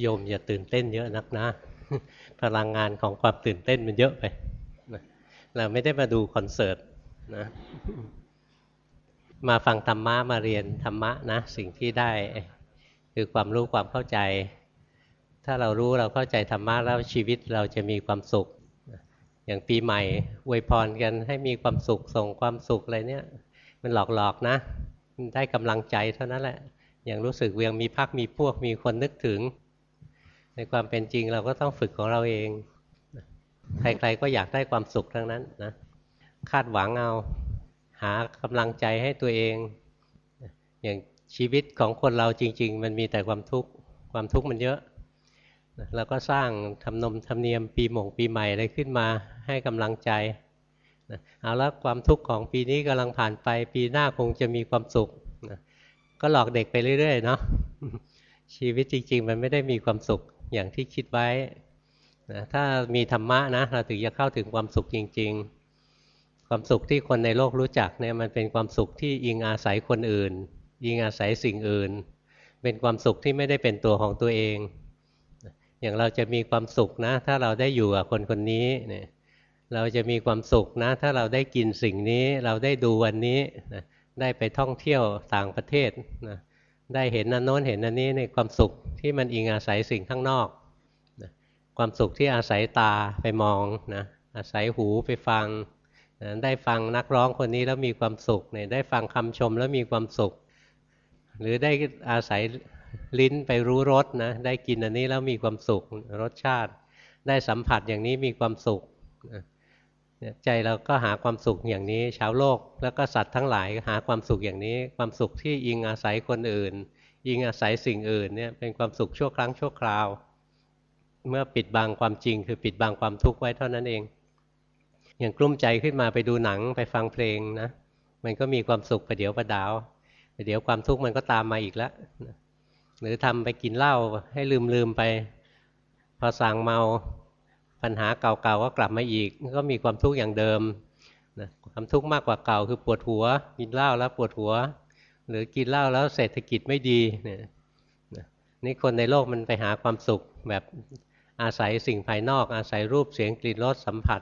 โยมอย่าตื่นเต้นเยอะนักนะ พลังงานของความตื่นเต้นมันเยอะไปเราไม่ได้มาดูคอนเสิร์ตนะมาฟังธรรมะมาเรียนธรรมะนะ สิ่งที่ได้ คือความรู้ความเข้าใจ ถ้าเรารู้เราเข้าใจธรรมะแล้วชีวิตเราจะมีความสุข อย่างปีใหม่อวยพรกันให้มีความสุขส่งความสุขอะไรเนี่ย มันหลอกๆนะได้กำลังใจเท่านั้นแหละ อย่างรู้สึกเวียงมีพักมีพวกมีคนนึกถึง ในความเป็นจริงเราก็ต้องฝึกของเราเอง ใครๆก็อยากได้ความสุขทั้งนั้นนะคาดหวังเอาหากำลังใจให้ตัวเอง อย่างชีวิตของคนเราจริง ๆ มันมีแต่ความทุกข์ความทุกข์มันเยอะเราก็สร้างทำนมทำเนียมปีหม่งปีใหม่อะไรขึ้นมาให้กำลังใจเอาละความทุกข์ของปีนี้กำลังผ่านไป ปีหน้าคงจะมีความสุขก็หลอกเด็กไปเรื่อยๆเนาะชีวิตจริง ๆ มันไม่ได้มีความสุข อย่างที่คิดไว้นะถ้ามีธรรมะนะเราถึงจะเข้าถึงความสุขจริง ๆ ความสุขที่คนในโลกรู้จักเนี่ยมันเป็นความสุขที่อิงอาศัยคนอื่น อิงอาศัยสิ่งอื่น เป็นความสุขที่ไม่ได้เป็นตัวของตัวเอง อย่างเราจะมีความสุขนะ ถ้าเราได้อยู่กับคนคนนี้เนี่ยเราจะมีความสุขนะ ถ้าเราได้กินสิ่งนี้เราได้ดูวันนี้นะได้ไปท่องเที่ยวต่างประเทศนะ ได้เห็นนันโน้นเห็นนันนี้ในความสุขที่มันอิงอาศัยสิ่งข้างนอกนะความสุขที่อาศัยตาไปมองนะอาศัยหูไปฟังนะได้ฟังนักร้องคนนี้แล้วมีความสุขเนี่ยได้ฟังคำชมแล้วมีความสุข หรือได้อาศัยลิ้นไปรู้รสนะได้กินอันนี้แล้วมีความสุขรสชาติ ได้สัมผัสอย่างนี้มีความสุขนะ ใจเราก็หาความสุขอย่างนี้ ชาวโลก แล้วก็สัตว์ทั้งหลายหาความสุขอย่างนี้ ความสุขที่อิงอาศัยคนอื่น อิงอาศัยสิ่งอื่นเนี่ยเป็นความสุขชั่วครั้งชั่วคราว เมื่อปิดบังความจริง คือปิดบังความทุกข์ไว้เท่านั้นเอง อย่างกลุ้มใจขึ้นมาไปดูหนังไปฟังเพลงนะมันก็มีความสุขประเดี๋ยวประดาวประเดี๋ยวความทุกข์มันก็ตามมาอีกแล้วหรือทำไปกินเหล้าให้ลืมลืมไป พอสั่งเมา ปัญหาเก่าๆก็กลับมาอีก ก็มีความทุกข์อย่างเดิมนะความทุกข์มากกว่าเก่าคือปวดหัว กินเหล้าแล้วปวดหัว หรือกินเหล้าแล้วเศรษฐกิจไม่ดีเนี่ยนี่คนในโลกมันไปหาความสุขแบบอาศัยสิ่งภายนอก อาศัยรูปเสียงกลิ่นรสสัมผัส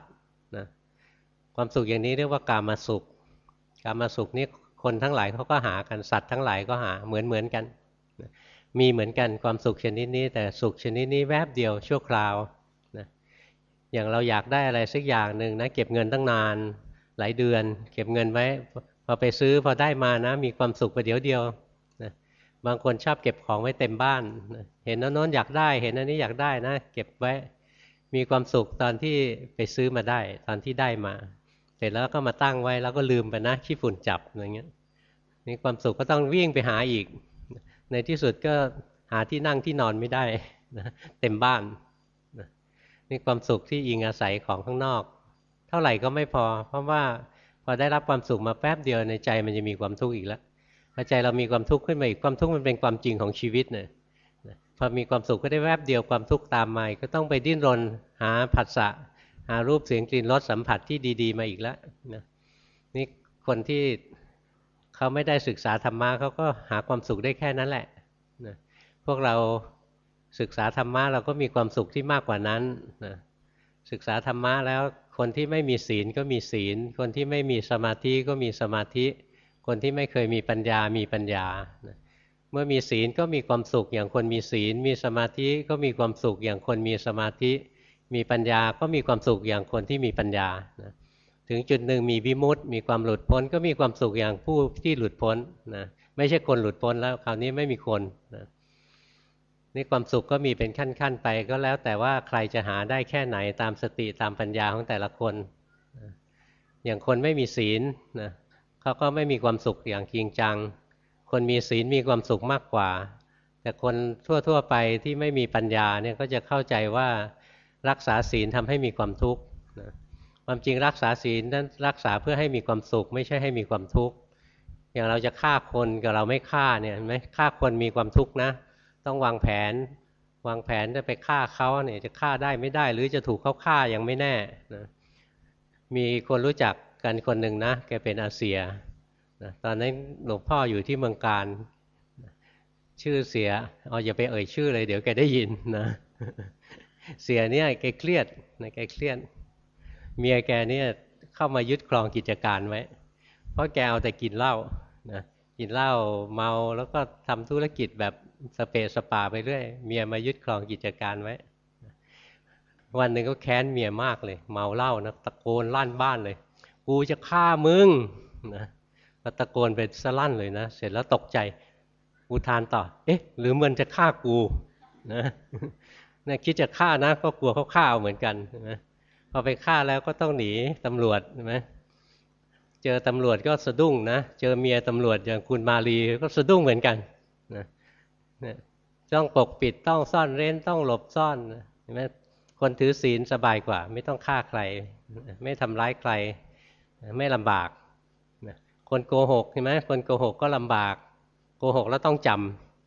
นะความสุขอย่างนี้เรียกว่ากามาสุข กามาสุขนี่คนทั้งหลายเขาก็หากันสัตว์ทั้งหลายก็หาเหมือนเหมือนกัน มีเหมือนกันความสุขชนิดนี้ แต่สุขชนิดนี้แวบเดียวชั่วคราว อย่างเราอยากได้อะไรสักอย่างหนึ่งนะเก็บเงินตั้งนานหลายเดือน เก็บเงินไว้พอไปซื้อพอได้มานะ มีความสุขประเดี๋ยวเดียวนะบางคนชอบเก็บของไว้เต็มบ้านนะเห็นโน้นอยากได้ เห็นอันนี้อยากได้นะ เก็บไว้มีความสุขตอนที่ไปซื้อมาได้ ตอนที่ได้มา เสร็จแล้วก็มาตั้งไว้แล้วก็ลืมไปนะขี้ฝุ่นจับอย่างเงี้ยนี่ความสุขก็ต้องวิ่งไปหาอีก ในที่สุดก็หาที่นั่งที่นอนไม่ได้นะเต็มบ้าน นี่ความสุขที่อิงอาศัยของข้างนอก เท่าไหร่ก็ไม่พอ เพราะว่าพอได้รับความสุขมาแป๊บเดียวในใจมันจะมีความทุกข์อีกแล้วพอใจเรามีความทุกข์ขึ้นมาอีกความทุกข์มันเป็นความจริงของชีวิตเนี่ยพอมีความสุขก็ได้แวบเดียวความทุกข์ตามมาก็ต้องไปดิ้นรนหาผัสสะหารูปเสียงกลิ่นรสสัมผัสที่ดี ๆ มาอีกแล้วนะนี่คนที่เขาไม่ได้ศึกษาธรรมะเขาก็หาความสุขได้แค่นั้นแหละนะพวกเรา ศึกษาธรรมะเราก็มีความสุขที่มากกว่านั้นนะศึกษาธรรมะแล้วคนที่ไม่มีศีลก็มีศีล คนที่ไม่มีสมาธิก็มีสมาธิ คนที่ไม่เคยมีปัญญามีปัญญานะเมื่อมีศีลก็มีความสุขอย่างคนมีศีล มีสมาธิก็มีความสุขอย่างคนมีสมาธิ มีปัญญาก็มีความสุขอย่างคนที่มีปัญญานะถึงจุดหนึ่งมีวิมุตติมีความหลุดพ้น ก็มีความสุขอย่างผู้ที่หลุดพ้นนะไม่ใช่คนหลุดพ้นแล้วคราวนี้ไม่มีคนนะ นี่ความสุขก็มีเป็นขั้นๆไป ก็แล้วแต่ว่าใครจะหาได้แค่ไหนตามสติตามปัญญาของแต่ละคน อย่างคนไม่มีศีลนะเขาก็ไม่มีความสุขอย่างจริงจัง คนมีศีลมีความสุขมากกว่า แต่คนทั่วๆไปที่ไม่มีปัญญาเนี่ยก็จะเข้าใจว่ารักษาศีลทำให้มีความทุกข์ความจริงรักษาศีลนั้นรักษาเพื่อให้มีความสุข ไม่ใช่ให้มีความทุกข์อย่างเราจะฆ่าคนกับเราไม่ฆ่าเนี่ยไหมฆ่าคนมีความทุกข์นะ ต้องวางแผน วางแผนจะไปฆ่าเขาเนี่ยจะฆ่าได้ไม่ได้ หรือจะถูกเขาฆ่ายังไม่แน่นะมีคนรู้จักกันคนหนึ่งนะแกเป็นอาเซียนะตอนนั้นหลวงพ่ออยู่ที่เมืองการ ชื่อเสียเอาอย่าไปเอ่ยชื่อเลยเดี๋ยวแกได้ยินนะเสียเนี่ยแกเครียดนะแกเครียด เมียแกเนี่ยเข้ามายึดครองกิจการไว้ เพราะแกเอาแต่กินเหล้านะกินเหล้าเมาแล้วก็ทำธุรกิจแบบ สเปสปาไปเรื่อยเมียมายึดครองกิจการไว้ วันหนึ่งก็แค้นเมียมากเลย เมาเหล้านะตะโกนลั่นบ้านเลย กูจะฆ่ามึงนะตะโกนไปสลั่นเลยนะ เสร็จแล้วตกใจอุทานต่อ เอ๊ะ หรือมันจะฆ่ากูนะนี่ยคิดจะฆ่านะ ก็กลัวเขาฆ่าเหมือนกันนะพอไปฆ่าแล้วก็ต้องหนีตำรวจใช่ไหมเจอตำรวจก็สะดุ้งนะ เจอเมียตำรวจอย่างคุณมาลีก็สะดุ้งเหมือนกันนะ ต้องปกปิดต้องซ่อนเร้นต้องหลบซ่อนเห็นไหมคนถือศีลสบายกว่า ไม่ต้องฆ่าใคร ไม่ทำร้ายใคร ไม่ลำบากคนโกหกใช่ไหมคนโกหกก็ลำบากโกหกแล้วต้องจ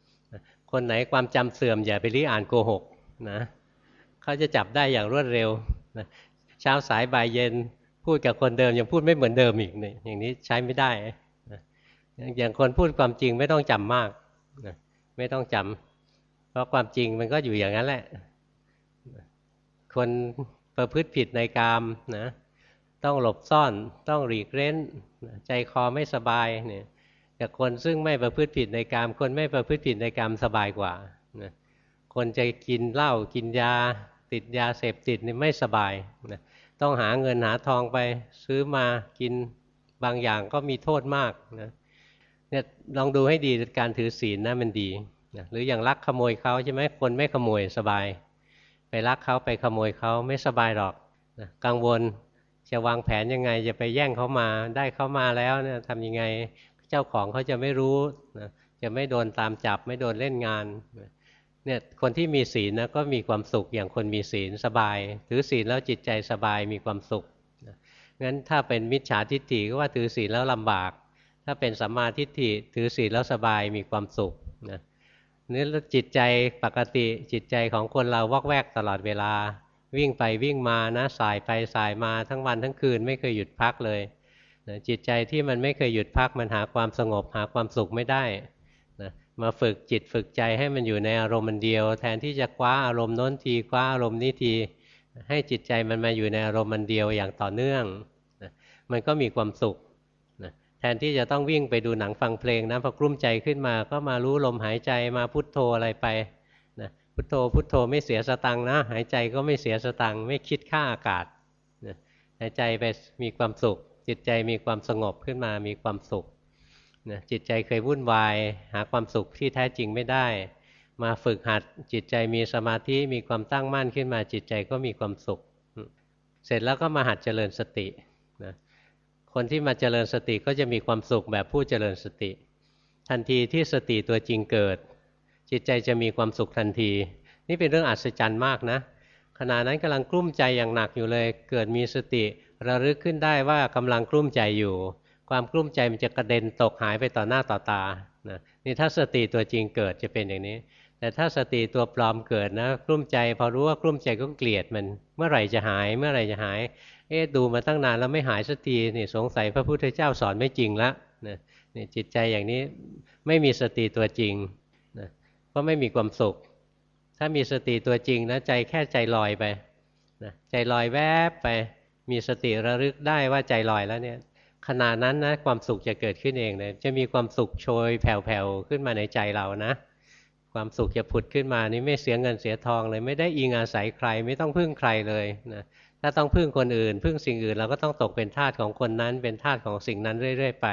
ำคนไหนความจำเสื่อมอย่าไปรีอ่านโกหกนะเขาจะจับได้อย่างรวดเร็วนะเช้าสายบ่ายเย็นพูดกับคนเดิมยังพูดไม่เหมือนเดิมอีกเนี่ยอย่างนี้ใช้ไม่ได้นะอย่างคนพูดความจริงไม่ต้องจำมากนะ ไม่ต้องจำเพราะความจริงมันก็อยู่อย่างนั้นแหละ คนประพฤติผิดในกามนะต้องหลบซ่อนต้องหลีกเล้น ใจคอไม่สบายเนี่ยกับคนซึ่งไม่ประพฤติผิดในกาม คนไม่ประพฤติผิดในกามสบายกว่านะคนจะกินเหล้ากินยา ติดยาเสพติดนี่ไม่สบายนะต้องหาเงินหาทองไปซื้อมากินบางอย่างก็มีโทษมากนะ เนี่ยลองดูให้ดีการถือศีลนะมันดีนะหรืออย่างลักขโมยเขาใช่ไหมคนไม่ขโมยสบาย ไปลักเขาไปขโมยเขาไม่สบายหรอกนะกังวลจะวางแผนยังไง จะไปแย่งเขามาได้เขามาแล้วเนี่ยทำยังไงเจ้าของเขาจะไม่รู้นะจะไม่โดนตามจับไม่โดนเล่นงานเนี่ยคนที่มีศีลนะก็มีความสุขอย่างคนมีศีลสบาย ถือศีลแล้วจิตใจสบายมีความสุขงั้นถ้าเป็นมิจฉาทิฏฐิก็ว่าถือศีลแล้วลำบาก ถ้าเป็นสัมมาทิฏฐิถือศีลแล้วสบายมีความสุขนะนี่จิตใจปกติจิตใจของคนเราวอกแวกตลอดเวลา วิ่งไปวิ่งมานะสายไปสายมาทั้งวันทั้งคืนไม่เคยหยุดพักเลยนะจิตใจที่มันไม่เคยหยุดพักมันหาความสงบหาความสุขไม่ได้นะมาฝึกจิตฝึกใจให้มันอยู่ในอารมณ์มันเดียว แทนที่จะคว้าอารมณ์โน้นทีคว้าอารมณ์นี้ที ให้จิตใจมันมาอยู่ในอารมณ์มันเดียวอย่างต่อเนื่องนะมันก็มีความสุข ทนที่จะต้องวิ่งไปดูหนังฟังเพลงนะพอกลุ้มใจขึ้นมาก็มารู้ลมหายใจมาพุทโธอะไรไปนะพุทโธพุทโธไม่เสียสตังนะ หายใจก็ไม่เสียสตังไม่คิดค่าอากาศหายใจไปมีความสุข จิตใจมีความสงบขึ้นมามีความสุขนะจิตใจเคยวุ่นวาย หาความสุขที่แท้จริงไม่ได้ มาฝึกหัดจิตใจมีสมาธิมีความตั้งมั่นขึ้นมาจิตใจก็มีความสุข เสร็จแล้วก็มาหัดเจริญสติ คนที่มาเจริญสติก็จะมีความสุขแบบผู้เจริญสติ ทันทีที่สติตัวจริงเกิด จิตใจจะมีความสุขทันที นี่เป็นเรื่องอัศจรรย์มากนะขณะนั้นกำลังกลุ้มใจอย่างหนักอยู่เลย เกิดมีสติระลึกขึ้นได้ว่ากำลังกลุ้มใจอยู่ ความกลุ้มใจมันจะกระเด็นตกหายไปต่อหน้าต่อตานะนี่ถ้าสติตัวจริงเกิดจะเป็นอย่างนี้ แต่ถ้าสติตัวปลอมเกิดนะกลุ้มใจ พอรู้ว่ากลุ้มใจก็เกลียดมัน เมื่อไหร่จะหาย เมื่อไหร่จะหาย อ๊ะดูมาตั้งนานแล้วไม่หายสักทีนี่สงสัยพระพุทธเจ้าสอนไม่จริงละนี่จิตใจอย่างนี้ไม่มีสติตัวจริงนะก็ไม่มีความสุข ถ้ามีสติตัวจริงนะใจแค่ใจลอยไปนะใจลอยแวบไปมีสติระลึกได้ว่าใจลอยแล้วเนี่ยขณะนั้นนะความสุขจะเกิดขึ้นเองเลยจะมีความสุขโชยแผ่วๆขึ้นมาในใจเรานะ ความสุขจะผุดขึ้นมานี่ไม่เสียเงินเสียทองเลย ไม่ได้อิงอาศัยใคร ไม่ต้องพึ่งใครเลยนะ ถ้าต้องพึ่งคนอื่น พึ่งสิ่งอื่นเราก็ต้องตกเป็นทาสของคนนั้น เป็นทาสของสิ่งนั้นเรื่อย ๆ ไป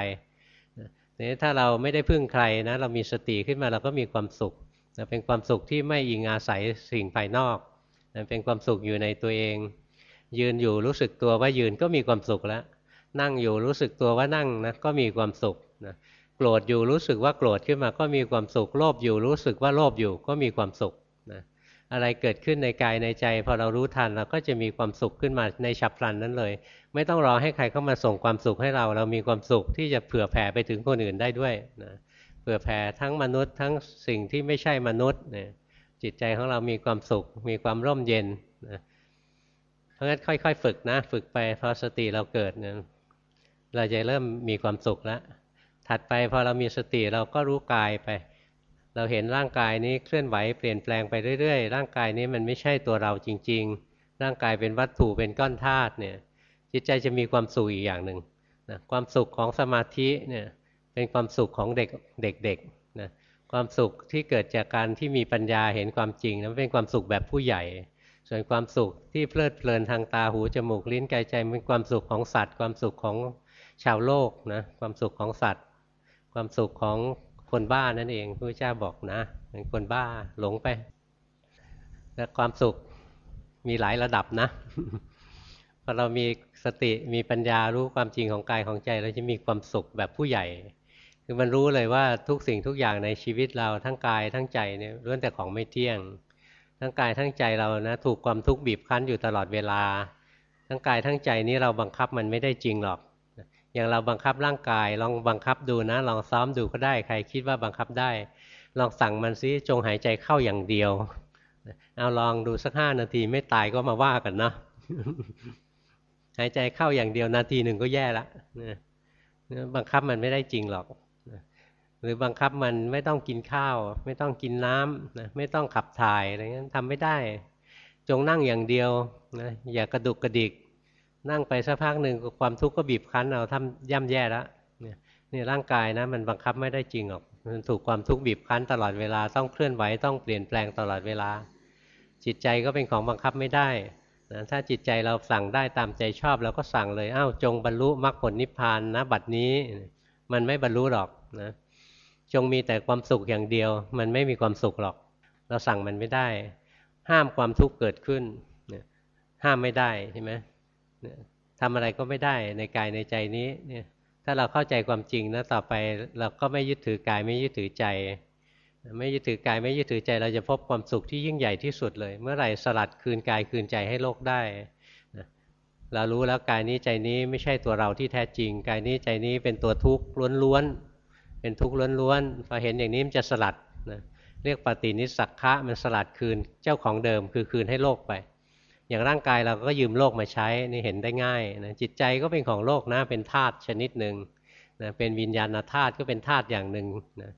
นี่ถ้าเราไม่ได้พึ่งใครนะ เรามีสติขึ้นมาเราก็มีความสุขเป็นความสุขที่ไม่อิงอาศัยสิ่งภายนอกเป็นความสุขอยู่ในตัวเอง ยืนอยู่รู้สึกตัวว่ายืนก็มีความสุขแล้ว นั่งอยู่รู้สึกตัวว่านั่งนะก็มีความสุขนะโกรธอยู่รู้สึกว่าโกรธขึ้นมาก็มีความสุขโลภอยู่รู้สึกว่าโลภอยู่ก็มีความสุขนะ อะไรเกิดขึ้นในกายในใจ พอเรารู้ทันเราก็จะมีความสุขขึ้นมาในฉับพลันนั้นเลย ไม่ต้องรอให้ใครเข้ามาส่งความสุขให้เรา เรามีความสุขที่จะเผื่อแผ่ไปถึงคนอื่นได้ด้วยนะเผื่อแผ่ทั้งมนุษย์ทั้งสิ่งที่ไม่ใช่มนุษย์เนี่ยจิตใจของเรามีความสุข มีความร่มเย็นนะเพราะงั้นค่อย ๆ ฝึกนะ ฝึกไปพอสติเราเกิดเนี่ยเราจะเริ่มมีความสุขแล้วถัดไปพอเรามีสติเราก็รู้กายไป เราเห็นร่างกายนี้เคลื่อนไหวเปลี่ยนแปลงไปเรื่อยๆ ร่างกายนี้มันไม่ใช่ตัวเราจริง ๆ ร่างกายเป็นวัตถุเป็นก้อนธาตุเนี่ยจิตใจจะมีความสุขอีกอย่างหนึ่งนะความสุขของสมาธิเนี่ยเป็นความสุขของเด็กเด็กๆนะความสุขที่เกิดจากการที่มีปัญญาเห็นความจริงนั้นเป็นความสุขแบบผู้ใหญ่ ส่วนความสุขที่เพลิดเพลินทางตาหูจมูกลิ้นกายใจเป็นความสุขของสัตว์ ความสุขของชาวโลกนะความสุขของสัตว์ ความสุขของ คนบ้านั่นเองพระเจ้าบอกนะเป็นคนบ้าหลงไปแต่ความสุขมีหลายระดับนะพอเรามีสติมีปัญญารู้ความจริงของกายของใจ เราจะมีความสุขแบบผู้ใหญ่ คือมันรู้เลยว่าทุกสิ่งทุกอย่างในชีวิตเราทั้งกายทั้งใจเนี่ยล้วนแต่ของไม่เที่ยง ทั้งกายทั้งใจเรานะถูกความทุกข์บีบคั้นอยู่ตลอดเวลา ทั้งกายทั้งใจนี้เราบังคับมันไม่ได้จริงหรอก อย่างเราบังคับร่างกาย ลองบังคับดูนะ ลองซ้อมดูก็ได้ ใครคิดว่าบังคับได้ ลองสั่งมันซิจงหายใจเข้าอย่างเดียว เอาลองดูสักห้านาทีไม่ตายก็มาว่ากันนะหายใจเข้าอย่างเดียวนาทีหนึ่งก็แย่ละบังคับมันไม่ได้จริงหรอกหรือบังคับมันไม่ต้องกินข้าว ไม่ต้องกินน้ำไม่ต้องขับถ่ายอะไรเงี้ยทำไม่ได้ จงนั่งอย่างเดียวนะอย่ากระดุกกระดิก นั่งไปสักพักหนึ่งความทุกข์ก็บีบคั้นเราทำย่ำแย่แล้วเนี่ยร่างกายนะมันบังคับไม่ได้จริงหรอกมันถูกความทุกข์บีบคั้นตลอดเวลาต้องเคลื่อนไหวต้องเปลี่ยนแปลงตลอดเวลา จิตใจก็เป็นของบังคับไม่ได้นะถ้าจิตใจเราสั่งได้ตามใจชอบเราก็สั่งเลยอ้าวจงบรรลุมรรคผลนิพพานนะบัดนี้มันไม่บรรลุหรอกนะจงมีแต่ความสุขอย่างเดียว มันไม่มีความสุขหรอก เราสั่งมันไม่ได้ ห้ามความทุกข์เกิดขึ้นห้ามไม่ได้ใช่ไหม ทำอะไรก็ไม่ได้ในกายในใจนี้เนี่ยถ้าเราเข้าใจความจริงนะต่อไปเราก็ไม่ยึดถือกายไม่ยึดถือใจ ไม่ยึดถือกายไม่ยึดถือใจเราจะพบความสุขที่ยิ่งใหญ่ที่สุดเลย เมื่อไหร่สลัดคืนกายคืนใจให้โลกได้เรารู้แล้วกายนี้ใจนี้ไม่ใช่ตัวเราที่แท้จริง กายนี้ใจนี้เป็นตัวทุกข์ล้วนๆเป็นทุกข์ล้วนๆพอเห็นอย่างนี้มันจะสลัดนะเรียกปฏินิสักคะมันสลัดคืนเจ้าของเดิมคือคืนให้โลกไป อย่างร่างกายเราก็ยืมโลกมาใช้นี่เห็นได้ง่ายนะจิตใจก็เป็นของโลกนะเป็นธาตุชนิดหนึ่งนะเป็นวิญญาณธาตุก็เป็นธาตุอย่างหนึ่งนะ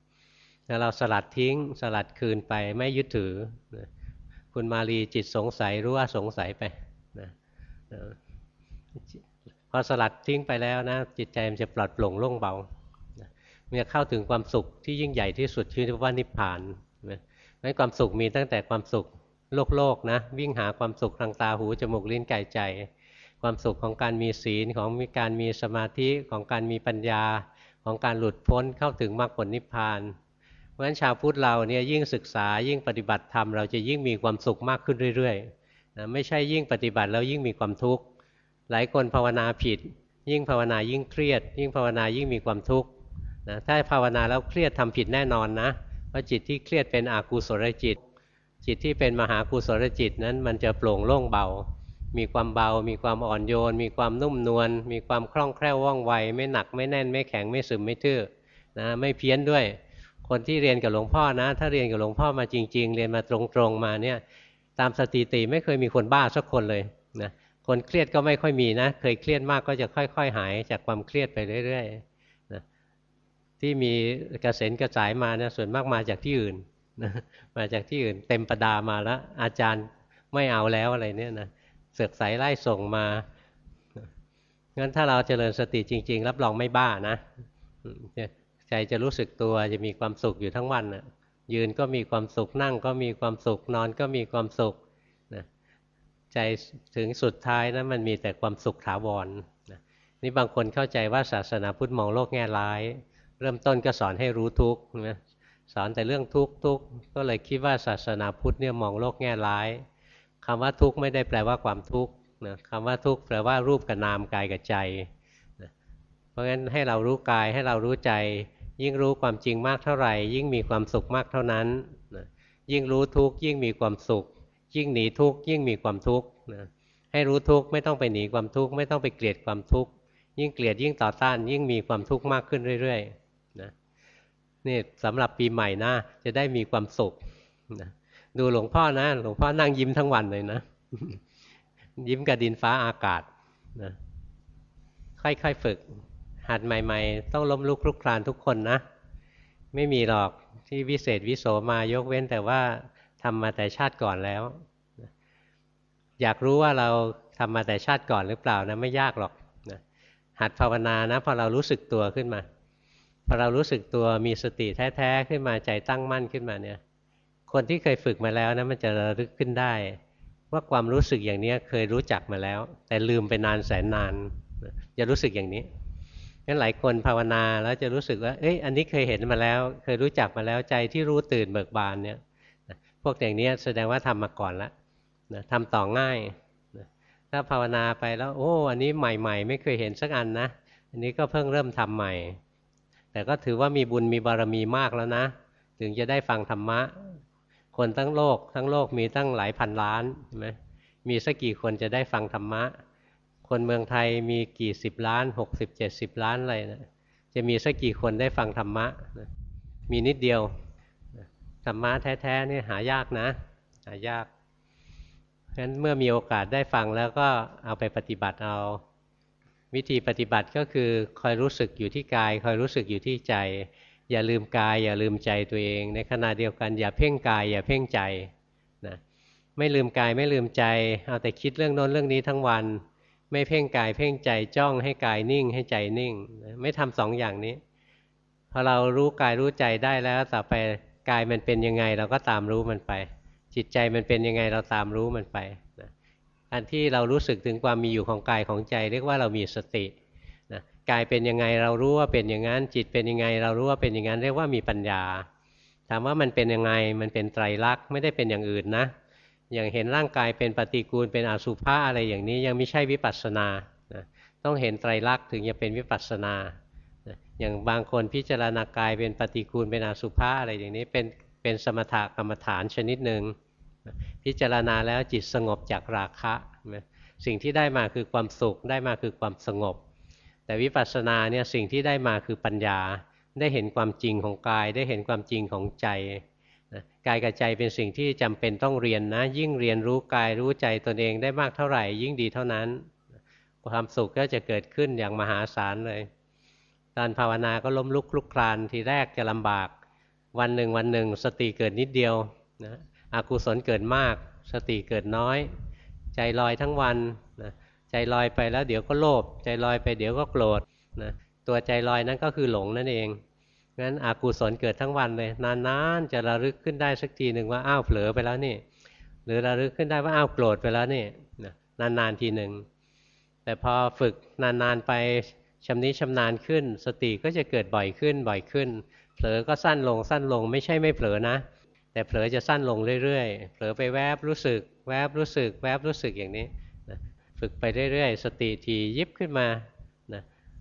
แล้วเราสลัดทิ้งสลัดคืนไปไม่ยึดถือนะคุณมารีจิตสงสัยรู้ว่าสงสัยไปนะพอสลัดทิ้งไปแล้วนะจิตใจมันจะปลอดโปร่งโล่งเบามันจะเข้าถึงความสุขที่ยิ่งใหญ่ที่สุดชื่อว่านิพพานนะความสุขมีตั้งแต่ความสุข โลกโลกนะวิ่งหาความสุขทางตาหูจมูกลิ้นกายใจ ความสุขของการมีศีลของมีการมีสมาธิของการมีปัญญาของการหลุดพ้นเข้าถึงมรรคผลนิพพานเพราะฉะนั้นชาวพุทธเราเนี่ยยิ่งศึกษายิ่งปฏิบัติธรรมเราจะยิ่งมีความสุขมากขึ้นเรื่อยๆนะไม่ใช่ยิ่งปฏิบัติแล้วยิ่งมีความทุกข์หลายคนภาวนาผิด ยิ่งภาวนายิ่งเครียด ยิ่งภาวนายิ่งมีความทุกข์นะถ้าภาวนาแล้วเครียดทำผิดแน่นอนนะเพราะจิตที่เครียดเป็นอากุศลจิต จิตที่เป็นมหากุศลจิตนั้นมันจะโปร่งโล่งเบา มีความเบา มีความอ่อนโยน มีความนุ่มนวล มีความคล่องแคล่วว่องไว ไม่หนักไม่แน่น ไม่แข็งไม่ซึมไม่ทื่อนะไม่เพี้ยนด้วย คนที่เรียนกับหลวงพ่อนะ ถ้าเรียนกับหลวงพ่อมาจริง ๆ เรียนมาตรงๆมาเนี่ยตามสถิติไม่เคยมีคนบ้าสักคนเลยนะคนเครียดก็ไม่ค่อยมีนะ เคยเครียดมากก็จะค่อย ๆ หายจากความเครียดไปเรื่อยๆนะที่มีกระเซ็นกระสายมาเนี่ยส่วนมากมาจากที่อื่น มาจากที่อื่นเต็มประดามาแล้ว อาจารย์ไม่เอาแล้วอะไรเนี่ยนะเสือกสายไล่ส่งมางั้นถ้าเราเจริญสติจริง ๆ รับรองไม่บ้านะใจจะรู้สึกตัวจะมีความสุขอยู่ทั้งวันนะยืนก็มีความสุขนั่งก็มีความสุขนอนก็มีความสุขนะใจถึงสุดท้ายนะมันมีแต่ความสุขถาวรนะนี่บางคนเข้าใจว่าศาสนาพุทธมองโลกแง่ร้าย เริ่มต้นก็สอนให้รู้ทุกข์นะ สอนแต่เรื่องทุกข์ทุกข์ก็เลยคิดว่าศาสนาพุทธเนี่ยมองโลกแง่ร้ายคำว่าทุกข์ไม่ได้แปลว่าความทุกข์นะคำว่าทุกข์แปลว่ารูปกับนามกายกับใจนะเพราะงั้นให้เรารู้กายให้เรารู้ใจ ยิ่งรู้ความจริงมากเท่าไหร่ ยิ่งมีความสุขมากเท่านั้นนะยิ่งรู้ทุกข์ยิ่งมีความสุข ยิ่งหนีทุกข์ยิ่งมีความทุกข์นะให้รู้ทุกข์ไม่ต้องไปหนีความทุกข์ไม่ต้องไปเกลียดความทุกข์ยิ่งเกลียดยิ่งต่อต้าน ยิ่งมีความทุกข์มากขึ้นเรื่อยๆ นี่สำหรับปีใหม่นะจะได้มีความสุขนะดูหลวงพ่อนะ หลวงพ่อนั่งยิ้มทั้งวันเลยนะ ยิ้มกับดินฟ้าอากาศนะค่อยๆฝึก หัดใหม่ ๆ ต้องล้มลุกคลุกคลานทุกคนนะ ไม่มีหรอกที่วิเศษวิโสมายกเว้นแต่ว่าทำมาแต่ชาติก่อนแล้ว อยากรู้ว่าเราทำมาแต่ชาติก่อนหรือเปล่านะไม่ยากหรอกนะหัดภาวนานะพอเรารู้สึกตัวขึ้นมา พอเรารู้สึกตัวมีสติแท้ๆขึ้นมาใจตั้งมั่นขึ้นมาเนี่ย คนที่เคยฝึกมาแล้วนะมันจะระลึกขึ้นได้ ว่าความรู้สึกอย่างนี้เคยรู้จักมาแล้ว แต่ลืมไปนานแสนนานจะรู้สึกอย่างนี้งั้นหลายคนภาวนาแล้วจะรู้สึกว่า เอ้ย อันนี้เคยเห็นมาแล้ว เคยรู้จักมาแล้วใจที่รู้ตื่นเบิกบานเนี่ยพวกอย่างนี้แสดงว่าทำมาก่อนแล้วนะทำต่อง่ายนะถ้าภาวนาไปแล้ว โอ้ อันนี้ใหม่ ๆ ไม่เคยเห็นสักอันนะ อันนี้ก็เพิ่งเริ่มทำใหม่ แต่ก็ถือว่ามีบุญมีบารมีมากแล้วนะ ถึงจะได้ฟังธรรมะ คนทั้งโลก ทั้งโลกมีตั้งหลายพันล้านใช่ไหมมีสักกี่คนจะได้ฟังธรรมะ คนเมืองไทยมีกี่สิบล้านหกสิบเจ็ดสิบล้านอะไรนะจะมีสักกี่คนได้ฟังธรรมะนะมีนิดเดียวธรรมะแท้ๆนี่หายากนะ หายากฉะนั้นเมื่อมีโอกาสได้ฟังแล้วก็เอาไปปฏิบัติเอา วิธีปฏิบัติก็คือคอยรู้สึกอยู่ที่กาย คอยรู้สึกอยู่ที่ใจ อย่าลืมกาย อย่าลืมใจตัวเอง ในขณะเดียวกัน อย่าเพ่งกาย อย่าเพ่งใจนะไม่ลืมกายไม่ลืมใจเอาแต่คิดเรื่องโน้นเรื่องนี้ทั้งวัน ไม่เพ่งกายเพ่งใจจ้องให้กายนิ่งให้ใจนิ่ง ไม่ทำสองอย่างนี้พอเรารู้กายรู้ใจได้แล้วต่อไปกายมันเป็นยังไง เราก็ตามรู้มันไป จิตใจมันเป็นยังไงเราตามรู้มันไป อันที่เรารู้สึกถึงความมีอยู่ของกายของใจ เรียกว่าเรามีสตินะกายเป็นยังไงเรารู้ว่าเป็นอย่างนั้น จิตเป็นยังไง เรารู้ว่าเป็นอย่างนั้น เรียกว่ามีปัญญา ถามว่ามันเป็นยังไงมันเป็นไตรลักษณ์ไม่ได้เป็นอย่างอื่นนะ อย่างเห็นร่างกายเป็นปฏิกูลเป็นอสุภะอะไรอย่างนี้ยังไม่ใช่วิปัสสนานะต้องเห็นไตรลักษณ์ถึงจะเป็นวิปัสสนาะอย่างบางคนพิจารณากายเป็นปฏิกูลเป็นอสุภะอะไรอย่างนี้เป็นเป็นสมถกรรมฐานชนิดหนึ่ง พิจารณาแล้วจิตสงบจากราคะสิ่งที่ได้มาคือความสุขได้มาคือความสงบ แต่วิปัสสนาเนี่ยสิ่งที่ได้มาคือปัญญา ได้เห็นความจริงของกาย ได้เห็นความจริงของใจกายกับใจเป็นสิ่งที่จำเป็นต้องเรียนนะ ยิ่งเรียนรู้กายรู้ใจตนเองได้มากเท่าไหร่ ยิ่งดีเท่านั้น ความสุขก็จะเกิดขึ้นอย่างมหาศาลเลยการภาวนาก็ล้มลุกคลุกคลานทีแรกจะลำบาก วันหนึ่งวันหนึ่ง สติเกิดนิดเดียวนะ อากุศลเกิดมาก สติเกิดน้อย ใจลอยทั้งวันนะใจลอยไปแล้วเดี๋ยวก็โลภใจลอยไปเดี๋ยวก็โกรธนะตัวใจลอยนั้นก็คือหลงนั่นเองงั้นอากุศลเกิดทั้งวันเลยนานๆจะระลึกขึ้นได้สักทีหนึ่งว่าอ้าวเผลอไปแล้วนี่ หรือระลึกขึ้นได้ว่าอ้าวโกรธไปแล้วนี่นานๆทีหนึ่งแต่พอฝึกนานๆไปชำนิชำนาญขึ้น สติก็จะเกิดบ่อยขึ้นบ่อยขึ้น เผลอก็สั้นลงสั้นลงไม่ใช่ไม่เผลอนะ แต่เผลอจะสั้นลงเรื่อยๆ เผลอไปแวบรู้สึก แวบรู้สึก แวบรู้สึกอย่างนี้ฝึกไปเรื่อยๆ สติทียิบขึ้นมา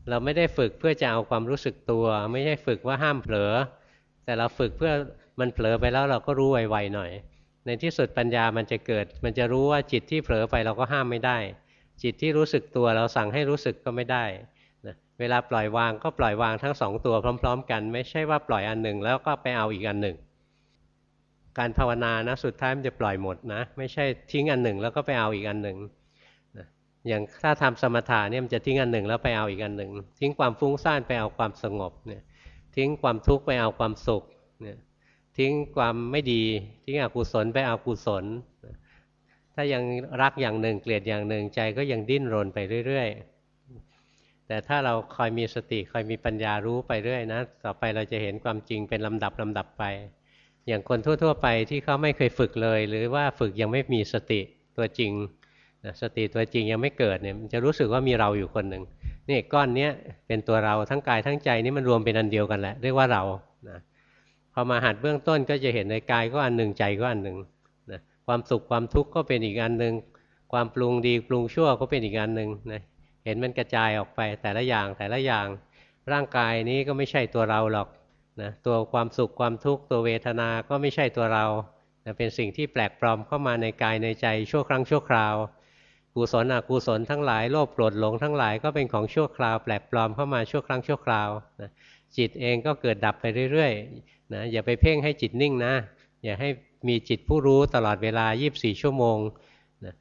เราไม่ได้ฝึกเพื่อจะเอาความรู้สึกตัว ไม่ใช่ฝึกว่าห้ามเผลอ แต่เราฝึกเพื่อมันเผลอไปแล้วเราก็รู้ไวๆหน่อย ในที่สุดปัญญามันจะเกิด มันจะรู้ว่าจิตที่เผลอไปเราก็ห้ามไม่ได้ จิตที่รู้สึกตัวเราสั่งให้รู้สึกก็ไม่ได้นะเวลาปล่อยวางก็ปล่อยวางทั้งสองตัวพร้อม ๆ กัน ไม่ใช่ว่าปล่อยอันหนึ่งแล้วก็ไปเอาอีกอันหนึ่ง การภาวนานะสุดท้ายมันจะปล่อยหมดนะ ไม่ใช่ทิ้งอันหนึ่งแล้วก็ไปเอาอีกอันหนึ่งอย่างถ้าทำสมถะเนี่ยมันจะทิ้งอันหนึ่งแล้วไปเอาอีกอันหนึ่งทิ้งความฟุ้งซ่านไปเอาความสงบเนี่ยทิ้งความทุกข์ไปเอาความสุขเนี่ยทิ้งความไม่ดี ทิ้งอกุศลไปเอากุศล ถ้ายังรักอย่างหนึ่งเกลียดอย่างหนึ่งใจก็ยังดิ้นรนไปเรื่อยๆ แต่ถ้าเราคอยมีสติคอยมีปัญญารู้ไปเรื่อยนะ ต่อไปเราจะเห็นความจริงเป็นลำดับลำดับไป อย่างคนทั่ว ๆ ไปที่เขาไม่เคยฝึกเลย หรือว่าฝึกยังไม่มีสติตัวจริงนะสติตัวจริงยังไม่เกิดเนี่ยมันจะรู้สึกว่ามีเราอยู่คนหนึ่งนี่ก้อนเนี้ยเป็นตัวเราทั้งกายทั้งใจนี่มันรวมเป็นอันเดียวกันแหละเรียกว่าเรานะพอมาหัดเบื้องต้นก็จะเห็นในกายก็อันหนึ่งใจก็อันหนึ่งนะความสุขความทุกข์ก็เป็นอีกอันหนึ่งความปรุงดีปรุงชั่วก็เป็นอีกอันหนึ่งนะเห็นมันกระจายออกไปแต่ละอย่างแต่ละอย่าง ร่างกายนี้ก็ไม่ใช่ตัวเราหรอก นะตัวความสุขความทุกข์ตัวเวทนาก็ไม่ใช่ตัวเรานะเป็นสิ่งที่แปลกปลอมเข้ามาในกายในใจชั่วครั้งชั่วคราวกุศลอกุศลทั้งหลายโลภโกรธหลงทั้งหลายก็เป็นของชั่วคราวแปลกปลอมเข้ามาชั่วครั้งชั่วคราวนะจิตเองก็เกิดดับไปเรื่อยๆนะอย่าไปเพ่งให้จิตนิ่งนะ อย่าให้มีจิตผู้รู้ตลอดเวลา 24 ชั่วโมงนะ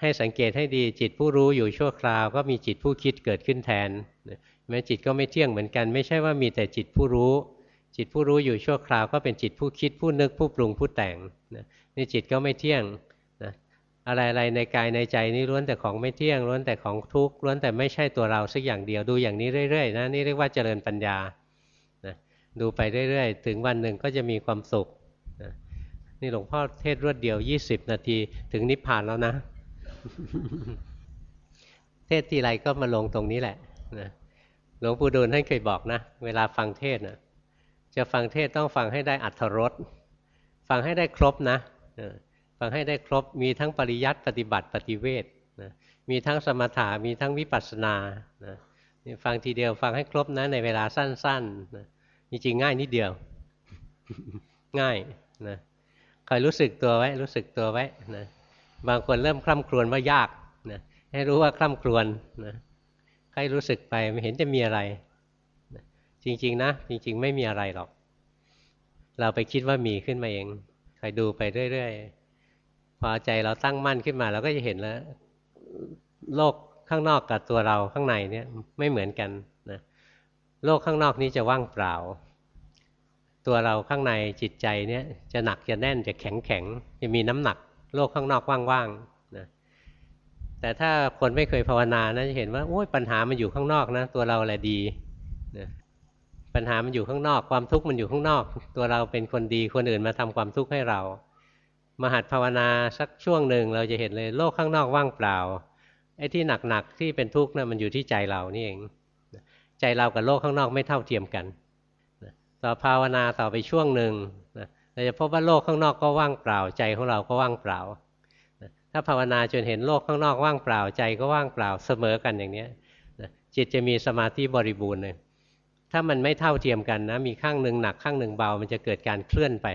ให้สังเกตให้ดีจิตผู้รู้อยู่ชั่วคราว ก็มีจิตผู้คิดเกิดขึ้นแทนนะแม้จิตก็ไม่เที่ยงเหมือนกัน ไม่ใช่ว่ามีแต่จิตผู้รู้ จิตผู้รู้อยู่ชั่วคราวก็เป็นจิตผู้คิดผู้นึกผู้ปรุงผู้แต่งนะนี่จิตก็ไม่เที่ยงนะอะไรๆในกายในใจนี่ล้วนแต่ของไม่เที่ยงล้วนแต่ของทุกข์ล้วนแต่ไม่ใช่ตัวเราสักอย่างเดียวดูอย่างนี้เรื่อยๆนะนี่เรียกว่าเจริญปัญญานะดูไปเรื่อยๆ ถึงวันหนึ่งก็จะมีความสุขนะนี่หลวงพ่อเทศรวดเดียว 20 นาทีถึงนิพพานแล้วนะ เทศทีไรก็มาลงตรงนี้แหละนะหลวงปู่ดูลท่านเคยบอกนะ เวลาฟังเทศนะ จะฟังเทศต้องฟังให้ได้อัธรสฟังให้ได้ครบนะฟังให้ได้ครบมีทั้งปริยัติปฏิบัติปฏิเวทนะมีทั้งสมถะมีทั้งวิปัสสนานะฟังทีเดียวฟังให้ครบนะในเวลาสั้นๆนะจริงๆง่ายนิดเดียว ง่ายนะคอยรู้สึกตัวไว้รู้สึกตัวไว้นะบางคนเริ่มคล่ำครวญว่ายากนะให้รู้ว่าคล่ำครวญนะใครรู้สึกไปไม่เห็นจะมีอะไร จริง ๆ นะ จริง ๆ ไม่มีอะไรหรอก เราไปคิดว่ามีขึ้นมาเองคอยดูไปเรื่อยๆพอใจเราตั้งมั่นขึ้นมาเราก็จะเห็นแล้ว โลกข้างนอกกับตัวเราข้างในเนี่ยไม่เหมือนกันนะโลกข้างนอกนี้จะว่างเปล่า ตัวเราข้างในจิตใจเนี่ยจะหนักจะแน่นจะแข็งแข็งจะมีน้ำหนัก โลกข้างนอกว่างๆนะแต่ถ้าคนไม่เคยภาวนานะจะเห็นว่าโอ้ยปัญหามันอยู่ข้างนอกนะ ตัวเราแหละดีนะ ปัญหามันอยู่ข้างนอก ความทุกข์มันอยู่ข้างนอก ตัวเราเป็นคนดีคนอื่นมาทำความทุกข์ให้เรา มาหัดภาวนาสักช่วงหนึ่งเราจะเห็นเลยโลกข้างนอกว่างเปล่าไอ้ที่หนักๆที่เป็นทุกข์นะ่ะมันอยู่ที่ใจเรานี่เอง ใจเรากับโลกข้างนอกไม่เท่าเทียมกันต่อภาวนาต่อไปช่วงหนึ่งเราจะพบว่าโลกข้างนอกก็ว่างเปล่า ใจของเราก็ว่างเปล่าถ้าภาวนาจนเห็นโลกข้างนอกว่างเปล่าใจก็ว่างเปล่าเสมอกันอย่างนี้จิตจะมีสมาธิบริบูรณ์เลย ถ้ามันไม่เท่าเทียมกันนะ มีข้างหนึ่งหนักข้างหนึ่งเบา มันจะเกิดการเคลื่อนไป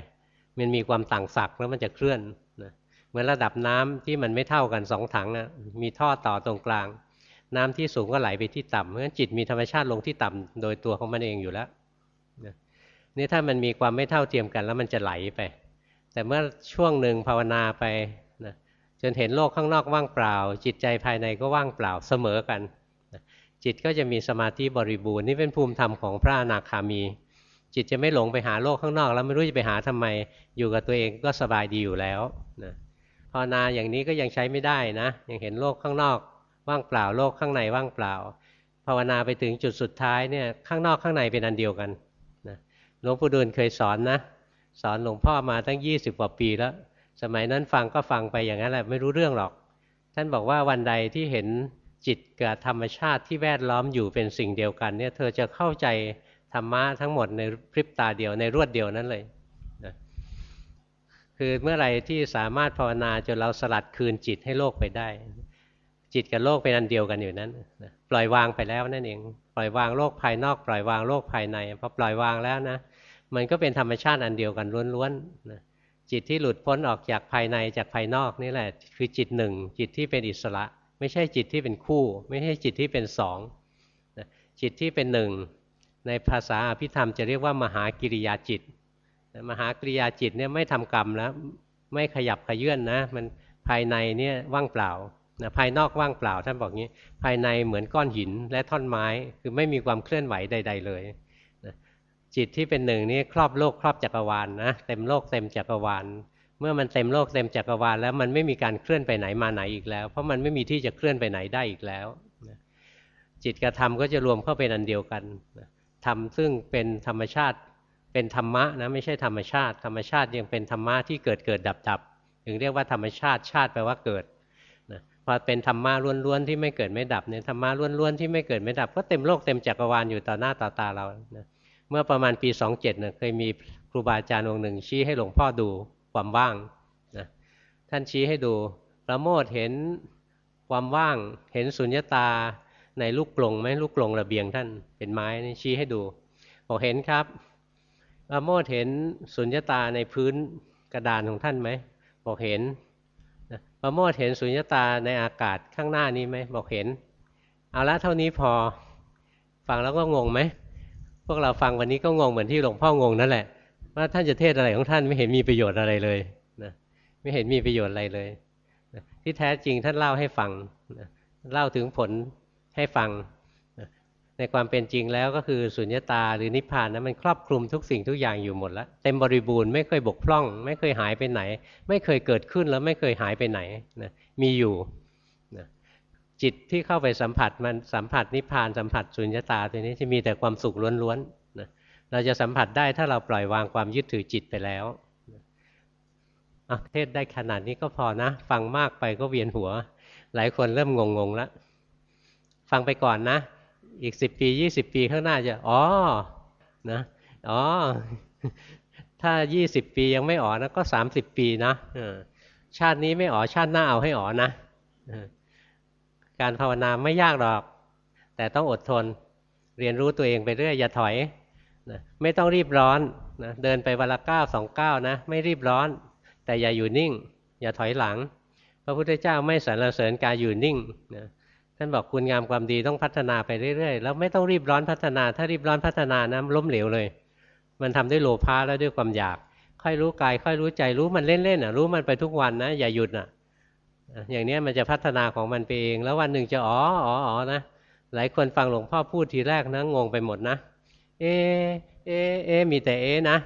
มันมีความต่างศักย์แล้วมันจะเคลื่อนนะเหมือนระดับน้ำที่มันไม่เท่ากันสองถังนะมีท่อต่อตรงกลาง น้ำที่สูงก็ไหลไปที่ต่ำเพราะฉะนั้นจิตมีธรรมชาติลงที่ต่ำโดยตัวของมันเองอยู่แล้วนี่ถ้ามันมีความไม่เท่าเทียมกันแล้วมันจะไหลไป แต่เมื่อช่วงหนึ่งภาวนาไปนะจนเห็นโลกข้างนอกว่างเปล่า จิตใจภายในก็ว่างเปล่าเสมอกัน จิตก็จะมีสมาธิบริบูรณ์นี่เป็นภูมิธรรมของพระอนาคามี จิตจะไม่หลงไปหาโลกข้างนอก แล้วไม่รู้จะไปหาทำไม อยู่กับตัวเองก็สบายดีอยู่แล้วนะภาวนาอย่างนี้ก็ยังใช้ไม่ได้นะ ยังเห็นโลกข้างนอก ว่างเปล่าโลกข้างในว่างเปล่า ภาวนาไปถึงจุดสุดท้ายเนี่ยข้างนอกข้างในเป็นอันเดียวกันหลวงปู่ดูลเคยสอนนะ สอนหลวงพ่อมาตั้งยี่สิบกว่าปีแล้ว สมัยนั้นฟังก็ฟังไปอย่างนั้นแหละไม่รู้เรื่องหรอก ท่านบอกว่าวันใดที่เห็น จิตกับธรรมชาติที่แวดล้อมอยู่เป็นสิ่งเดียวกันเนี่ยเธอจะเข้าใจธรรมะทั้งหมดในพริบตาเดียวในรวดเดียวนั้นเลยนะคือเมื่อไหร่ที่สามารถภาวนาจนเราสลัดคืนจิตให้โลกไปได้ จิตกับโลกเป็นอันเดียวกันอยู่นั้นปล่อยวางไปแล้วนั่นเองปล่อยวางโลกภายนอก ปล่อยวางโลกภายในพอปล่อยวางแล้วนะมันก็เป็นธรรมชาติอันเดียวกันล้วนๆนะจิตที่หลุดพ้นออกจากภายในจากภายนอกนี่แหละ คือจิตหนึ่งจิตที่เป็นอิสระ ไม่ใช่จิตที่เป็นคู่ ไม่ใช่จิตที่เป็นสองจิตที่เป็นหนึ่งในภาษาอภิธรรมจะเรียกว่ามหากิริยาจิต มหากิริยาจิตเนี่ยไม่ทำกรรมแล้ว ไม่ขยับขยื่นนะ มันภายในเนี่ยว่างเปล่านะภายนอกว่างเปล่าท่านบอกงี้ ภายในเหมือนก้อนหินและท่อนไม้ คือไม่มีความเคลื่อนไหวใด ๆ เลยจิตที่เป็นหนึ่งนี้ครอบโลกครอบจักรวาลนนะเต็มโลกเต็มจักรวาล เมื่อมันเต็มโลกเต็มจักรวาลแล้วมันไม่มีการเคลื่อนไปไหนมาไหนอีกแล้ว เพราะมันไม่มีที่จะเคลื่อนไปไหนได้อีกแล้วจิตกับธรรมก็จะรวมเข้าเป็นอันเดียวกันธรรมซึ่งเป็นธรรมชาติเป็นธรรมะนะไม่ใช่ธรรมชาติ ธรรมชาติยังเป็นธรรมะที่เกิดเกิดดับดับถึงเรียกว่าธรรมชาติชาติแปลว่าเกิดนะพอเป็นธรรมะล้วนๆที่ไม่เกิดไม่ดับเนี่ยธรรมะล้วนๆที่ไม่เกิดไม่ดับ ก็เต็มโลกเต็มจักรวาลอยู่ต่อหน้าต่อตาเรานะเมื่อประมาณปี 27เนี่ยเคยมีครูบาอาจารย์องค์หนึ่งชี้ให้หลวงพ่อดู ความว่างนะท่านชี้ให้ดูประโมทเห็นความว่างเห็นสุญญตาในลูกกลงไหมลูกกลงระเบียงท่านเป็นไม้นี่ชี้ให้ดูบอกเห็นครับประโมทเห็นสุญญตาในพื้นกระดานของท่านไหมบอกเห็นประโมทเห็นสุญญตาในอากาศข้างหน้านี้ไหมบอกเห็น เอาละเท่านี้พอฟังแล้วก็งงไหมพวกเราฟังวันนี้ก็งงเหมือนที่หลวงพ่องงนั่นแหละ ว่าท่านจะเทศอะไรของท่านไม่เห็นมีประโยชน์อะไรเลยนะไม่เห็นมีประโยชน์อะไรเลยนะที่แท้จริงท่านเล่าให้ฟังนะเล่าถึงผลให้ฟังนะในความเป็นจริงแล้วก็คือสุญญตาหรือนิพพานนะมันครอบคลุมทุกสิ่งทุกอย่างอยู่หมดแล้วเต็มบริบูรณ์ไม่เคยบกพร่อง ไม่เคยหายไปไหน ไม่เคยเกิดขึ้นแล้วไม่เคยหายไปไหนนะมีอยู่จิตที่เข้าไปสัมผัสมันสัมผัสนิพพานสัมผัสสุญญตาตัวนี้จะมีแต่ความสุขล้วนๆ เราจะสัมผัสได้ถ้าเราปล่อยวางความยึดถือจิตไปแล้วอะเทศได้ขนาดนี้ก็พอนะ ฟังมากไปก็เวียนหัว หลายคนเริ่มงงๆแล้ว ฟังไปก่อนนะ อีกสิบปียี่สิบปีข้างหน้าจะอ๋อนะอ๋อถ้ายี่สิบปียังไม่อ๋อนะก็สามสิบปีนะชาตินี้ไม่อ๋อชาติหน้าเอาให้อ๋อนะการภาวนาไม่ยากหรอก แต่ต้องอดทน เรียนรู้ตัวเองไปเรื่อยอย่าถอย นะไม่ต้องรีบร้อนนะเดินไปวันละเก้าสองเก้านะไม่รีบร้อน แต่อย่าอยู่นิ่ง อย่าถอยหลัง พระพุทธเจ้าไม่สรรเสริญการอยู่นิ่งนะท่านบอกคุณงามความดีต้องพัฒนาไปเรื่อยๆแล้วไม่ต้องรีบร้อนพัฒนา ถ้ารีบร้อนพัฒนานะล้มเหลวเลย มันทำด้วยโลภะแล้วด้วยความอยาก ค่อยรู้กาย ค่อยรู้ใจรู้มันเล่นๆอะรู้มันไปทุกวันนะ อย่าหยุดอะอย่างนี้มันจะพัฒนาของมันไปเอง แล้ววันหนึ่งจะอ๋ออ๋ออ๋อนะหลายคนฟังหลวงพ่อพูดทีแรกนะงงไปหมดนะ เอ เอ เอ มีแต่เอนะ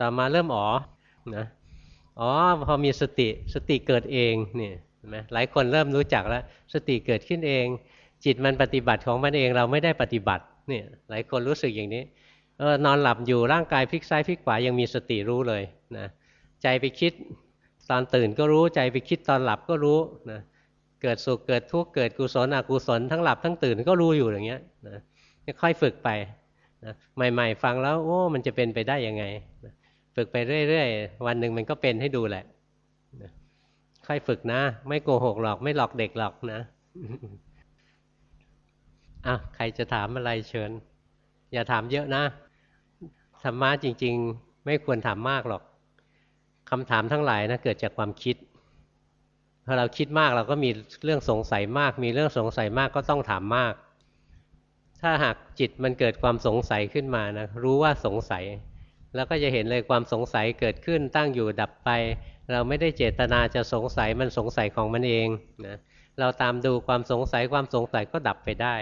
ต่อมาเริ่มอ๋อนะอ๋อพอมีสติสติเกิดเองเนี่ยไหมหลายคนเริ่มรู้จักแล้ว สติเกิดขึ้นเอง จิตมันปฏิบัติของมันเองเราไม่ได้ปฏิบัติเนี่ยหลายคนรู้สึกอย่างนี้เออนอนหลับอยู่ร่างกายพลิกซ้ายพลิกขวายังมีสติรู้เลยนะใจไปคิดตอนตื่นก็รู้ใจไปคิดตอนหลับก็รู้นะเกิดสุขเกิดทุกข์เกิดกุศลอกุศลทั้งหลับทั้งตื่นก็รู้อยู่อย่างเงี้ยนะค่อยฝึกไป นะใหม่ ๆ ฟังแล้วโอ้มันจะเป็นไปได้ยังไงนะฝึกไปเรื่อยๆ วันหนึ่งมันก็เป็นให้ดูแหละนะค่อยฝึกนะ ไม่โกหกหรอกไม่หลอกเด็กหรอกนะอะใครจะถามอะไรเชิญ อย่าถามเยอะนะธรรมะจริง ๆ ไม่ควรถามมากหรอกคำถามทั้งหลายนะเกิดจากความคิดพอเราคิดมากเราก็มีเรื่องสงสัยมาก มีเรื่องสงสัยมากก็ต้องถามมาก ถ้าหากจิตมันเกิดความสงสัยขึ้นมานะรู้ว่าสงสัย แล้วก็จะเห็นเลยความสงสัยเกิดขึ้นตั้งอยู่ดับไป เราไม่ได้เจตนาจะสงสัยมันสงสัยของมันเองนะเราตามดูความสงสัยความสงสัยก็ดับไปได้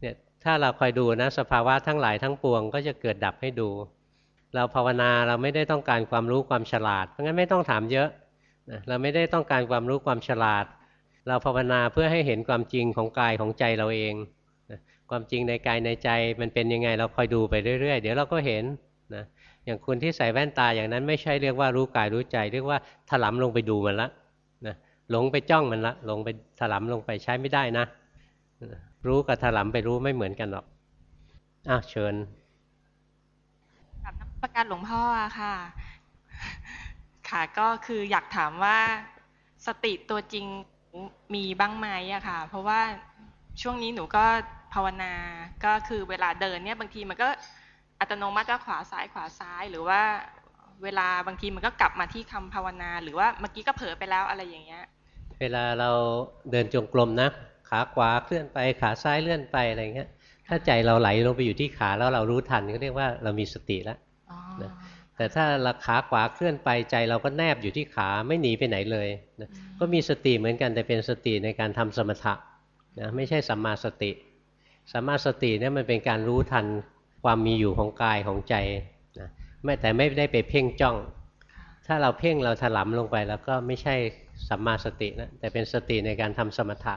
เนี่ยถ้าเราคอยดูนะสภาวะทั้งหลายทั้งปวง ก็จะเกิดดับให้ดู เราภาวนาเราไม่ได้ต้องการความรู้ความฉลาด เพราะงั้นไม่ต้องถามเยอะเราไม่ได้ต้องการความรู้ความฉลาด เราภาวนาเพื่อให้เห็นความจริงของกายของใจเราเอง ความจริงในกายในใจมันเป็นยังไงเราคอยดูไปเรื่อยๆ เดี๋ยวเราก็เห็นนะอย่างคุณที่ใส่แว่นตาอย่างนั้นไม่ใช่เรียกว่ารู้กายรู้ใจ เรียกว่าถลำลงไปดูมันละนะหลงไปจ้องมันละหลงไปถลำลงไปใช้ไม่ได้นะ รู้กับถลำไปรู้ไม่เหมือนกันหรอกอ้าวเชิญกับนักประการหลวงพ่อค่ะ ค่ะก็คืออยากถามว่าสติตัวจริงมีบ้างไหมอะค่ะ เพราะว่าช่วงนี้หนูก็ ภาวนา ก็คือเวลาเดินเนี่ยบางทีมันก็อัตโนมัติก็ขวาซ้ายขวาซ้าย หรือว่าเวลาบางทีมันก็กลับมาที่คำภาวนา หรือว่าเมื่อกี้ก็เผลอไปแล้วอะไรอย่างเงี้ย เวลาเราเดินจงกรมนะขาขวาเคลื่อนไปขาซ้ายเลื่อนไปอะไรเงี้ย ถ้าใจเราไหลลงไปอยู่ที่ขาแล้วเรารู้ทันก็เรียกว่าเรามีสติแล้วนะแต่ถ้าเราขาขวาเคลื่อนไปใจเราก็แนบอยู่ที่ขาไม่หนีไปไหนเลยนะก็มีสติเหมือนกันแต่เป็นสติในการทำสมถะนะไม่ใช่สัมมาสติ สัมมาสติเนี่ยมันเป็นการรู้ทันความมีอยู่ของกายของใจนะไม่แต่ไม่ได้ไปเพ่งจ้อง ถ้าเราเพ่งเราถลำลงไป แล้วก็ไม่ใช่สัมมาสตินะแต่เป็นสติในการทำสมถะ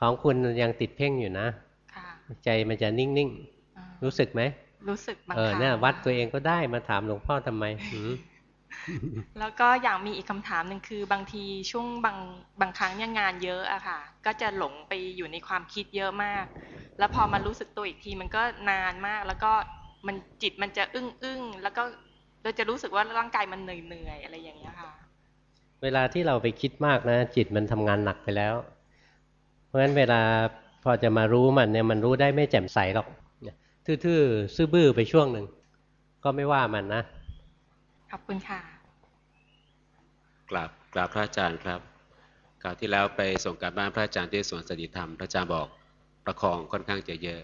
ของคุณยังติดเพ่งอยู่นะใจมันจะนิ่งๆ รู้สึกไหมรู้สึกบางครั้งเออเนี่ยวัดตัวเองก็ได้มาถามหลวงพ่อทำไม แล้วก็อยากมีอีกคำถามหนึ่งคือบางทีช่วงบางบางครั้งเนี่ยงานเยอะอะค่ะ ก็จะหลงไปอยู่ในความคิดเยอะมาก แล้วพอมารู้สึกตัวอีกทีมันก็นานมาก แล้วก็มันจิตมันจะอึ้งอึ้งแล้วก็เราจะรู้สึกว่าร่างกายมันเหนื่อยเหนื่อยอะไรอย่างเงี้ยค่ะ เวลาที่เราไปคิดมากนะ จิตมันทำงานหนักไปแล้ว เพราะฉะนั้นเวลาพอจะมารู้มันเนี่ยมันรู้ได้ไม่แจ่มใสหรอกทื่อๆซื่อบื้อไปช่วงหนึ่งก็ไม่ว่ามันนะ ขอบคุณค่ะกราบกราบพระอาจารย์ครับคราวที่แล้วไปส่งการบ้านพระอาจารย์ที่สวนสติธรรม พระอาจารย์บอกประคองค่อนข้างจะเยอะ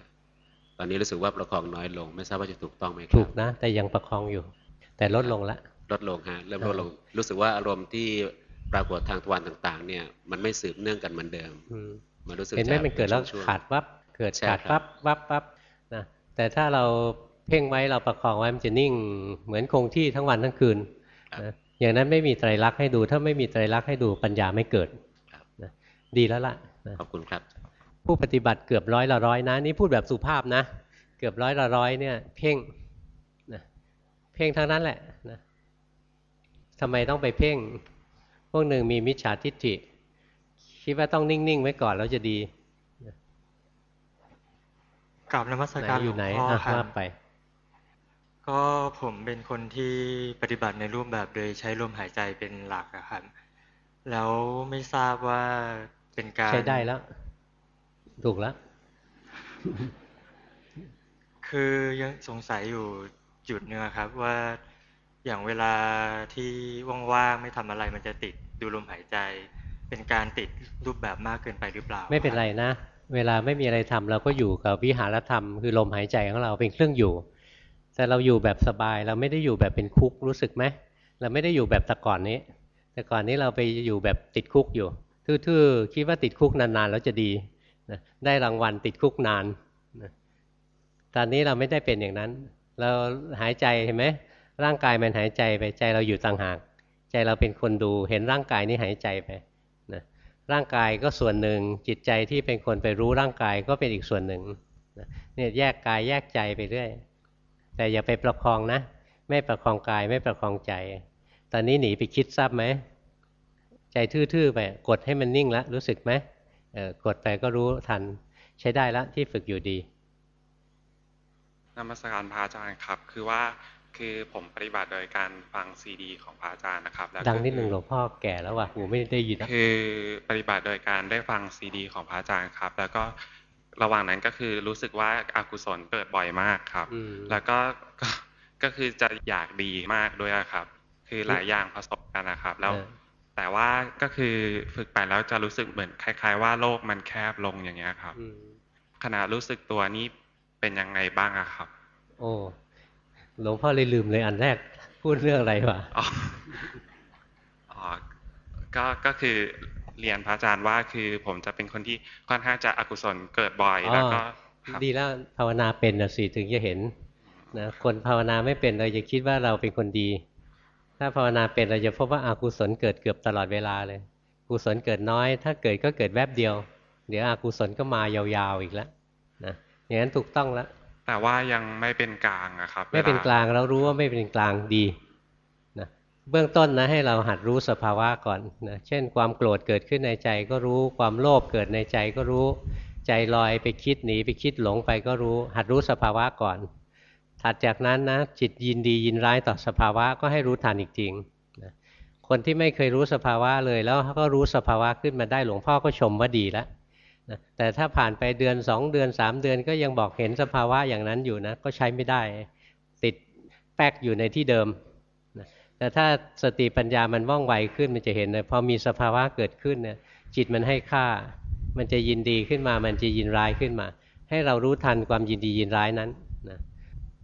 ตอนนี้รู้สึกว่าประคองน้อยลง ไม่ทราบว่าจะถูกต้องไหมครับ ถูกนะ แต่ยังประคองอยู่ แต่ลดลงละลดลงฮะเริ่มลดลง รู้สึกว่าอารมณ์ที่ปรากฏทางทวารต่าง ๆ เนี่ยมันไม่สืบเนื่องกันเหมือนเดิมมันรู้สึกเห็นไหมจะมันเกิดแล้วช่วงๆขาดวับเกิดใช่ขาดครับวับวับวับนะแต่ถ้าเรา เพ่งไว้เราประคองไว้มันจะนิ่งเหมือนคงที่ทั้งวันทั้งคืนนะอย่างนั้นไม่มีไตรลักษณ์ให้ดู ถ้าไม่มีไตรลักษณ์ให้ดูปัญญาไม่เกิดนะดีแล้วล่ะนะขอบคุณครับ ผู้ปฏิบัติเกือบร้อยละร้อยนะนี่พูดแบบสุภาพนะ เกือบร้อยละร้อยเนี่ย เพ่งนะเพ่งทั้งนั้นแหละนะทำไมต้องไปเพ่ง พวกหนึ่งมีมิจฉาทิฏฐิ คิดว่าต้องนิ่ง ๆ ไว้ก่อนแล้วจะดีกราบนมัสไหนการอหลวยู่งไหนพ่ออะครัว่าบไป ก็ผมเป็นคนที่ปฏิบัติในรูปแบบโดยใช้ลมหายใจเป็นหลักอะครับ แล้วไม่ทราบว่าเป็นการใช้ได้แล้ว ถูกแล้ว คือยังสงสัยอยู่จุดเนื้อะครับ ว่าอย่างเวลาที่ว่างๆไม่ทำอะไรมันจะติดดูลมหายใจ เป็นการติดรูปแบบมากเกินไปหรือเปล่า ไม่เป็นไรนะ เวลาไม่มีอะไรทำเราก็อยู่กับวิหารธรรมคือลมหายใจของเราเป็นเครื่องอยู่ แต่เราอยู่แบบสบายเราไม่ได้อยู่แบบเป็นคุกรู้สึกไหมเราไม่ได้อยู่แบบแต่ก่อนนี้ แต่ก่อนนี้เราไปอยู่แบบติดคุกอยู่ทื่อๆคิดว่าติดคุกนานๆแล้วจะดีนะได้รางวัลติดคุกนานนะตอนนี้เราไม่ได้เป็นอย่างนั้น เราหายใจเห็นไหมร่างกายมันหายใจไปใจเราอยู่ต่างหาก ใจเราเป็นคนดูเห็นร่างกายนี้หายใจไปนะร่างกายก็ส่วนหนึ่งจิตใจที่เป็นคนไปรู้ร่างกายก็เป็นอีกส่วนหนึ่งนะเนี่ยแยกกายแยกใจไปเรื่อย แต่อย่าไปประคองนะ ไม่ประคองกายไม่ประคองใจ ตอนนี้หนีไปคิดทราบไหม ใจทื่อๆไปกดให้มันนิ่งแล้วรู้สึกไหมเออกดไปก็รู้ทันใช้ได้แล้วที่ฝึกอยู่ดีนมัสการพระอาจารย์ครับ คือว่าคือผมปฏิบัติโดยการฟังซีดี ของพระอาจารย์นะครับแล้วก็ดังนิดนึงคือหลวงพ่อแก่แล้วว่ะหูไม่ได้ยินนะคือปฏิบัติโดยการได้ฟังซีดี ของพระอาจารย์ครับ แล้วก็ ระหว่างนั้นก็คือรู้สึกว่าอากุศลเกิดบ่อยมากครับอืมแล้วก็ก็ก็คือจะอยากดีมากด้วยอะครับ คือหลายอย่างผสมกันนะครับ แล้วเออแต่ว่าก็คือฝึกไปแล้วจะรู้สึกเหมือนคล้าย ๆ ว่าโลกมันแคบลงอย่างเงี้ยครับอืมขณะรู้สึกตัวนี้เป็นยังไงบ้างอะครับ โอ้หลวงพ่อเลยลืมเลยอันแรกพูดเรื่องอะไรวะอ๋ออ๋อก็ก็คือ เรียนพระอาจารย์ว่าคือผมจะเป็นคนที่ค่อนข้างจะอกุศลเกิดบ่อยอ๋อแล้วก็ครับดีแล้วภาวนาเป็นนะสิถึงจะเห็นนะคนภาวนาไม่เป็นเราจะคิดว่าเราเป็นคนดี ถ้าภาวนาเป็นเราจะพบว่าอากุศลเกิดเกือบตลอดเวลาเลยกุศลเกิดน้อย ถ้าเกิดก็เกิดแวบเดียว เดี๋ยวอากุศลก็มายาวๆอีกแล้วนะอย่างนั้นถูกต้องแล้วแต่ว่ายังไม่เป็นกลางอะครับ ไม่เป็นวกลางเรารู้ว่าไม่เป็นกลางดีนะ เบื้องต้นนะให้เราหัดรู้สภาวะก่อนนะเช่น ความโกรธเกิดขึ้นในใจก็รู้ความโลภเกิดในใจก็รู้ ใจลอยไปคิดหนีไปคิดหลงไปก็รู้ หัดรู้สภาวะก่อน ถัดจากนั้นนะจิตยินดียินร้ายต่อสภาวะก็ให้รู้ทันอีกจริงนะคนที่ไม่เคยรู้สภาวะเลยแล้วก็รู้สภาวะขึ้นมาได้หลวงพ่อก็ชมว่าดีแล้วนะแต่ถ้าผ่านไปเดือนสองเดือนสามเดือนก็ยังบอกเห็นสภาวะอย่างนั้นอยู่นะก็ใช้ไม่ได้ ติดแป๊กอยู่ในที่เดิม แต่ถ้าสติปัญญามันว่องไวขึ้นมันจะเห็นเลยพอมีสภาวะเกิดขึ้นเนี่ยจิตมันให้ค่า มันจะยินดีขึ้นมา มันจะยินร้ายขึ้นมา ให้เรารู้ทันความยินดียินร้ายนั้นนะ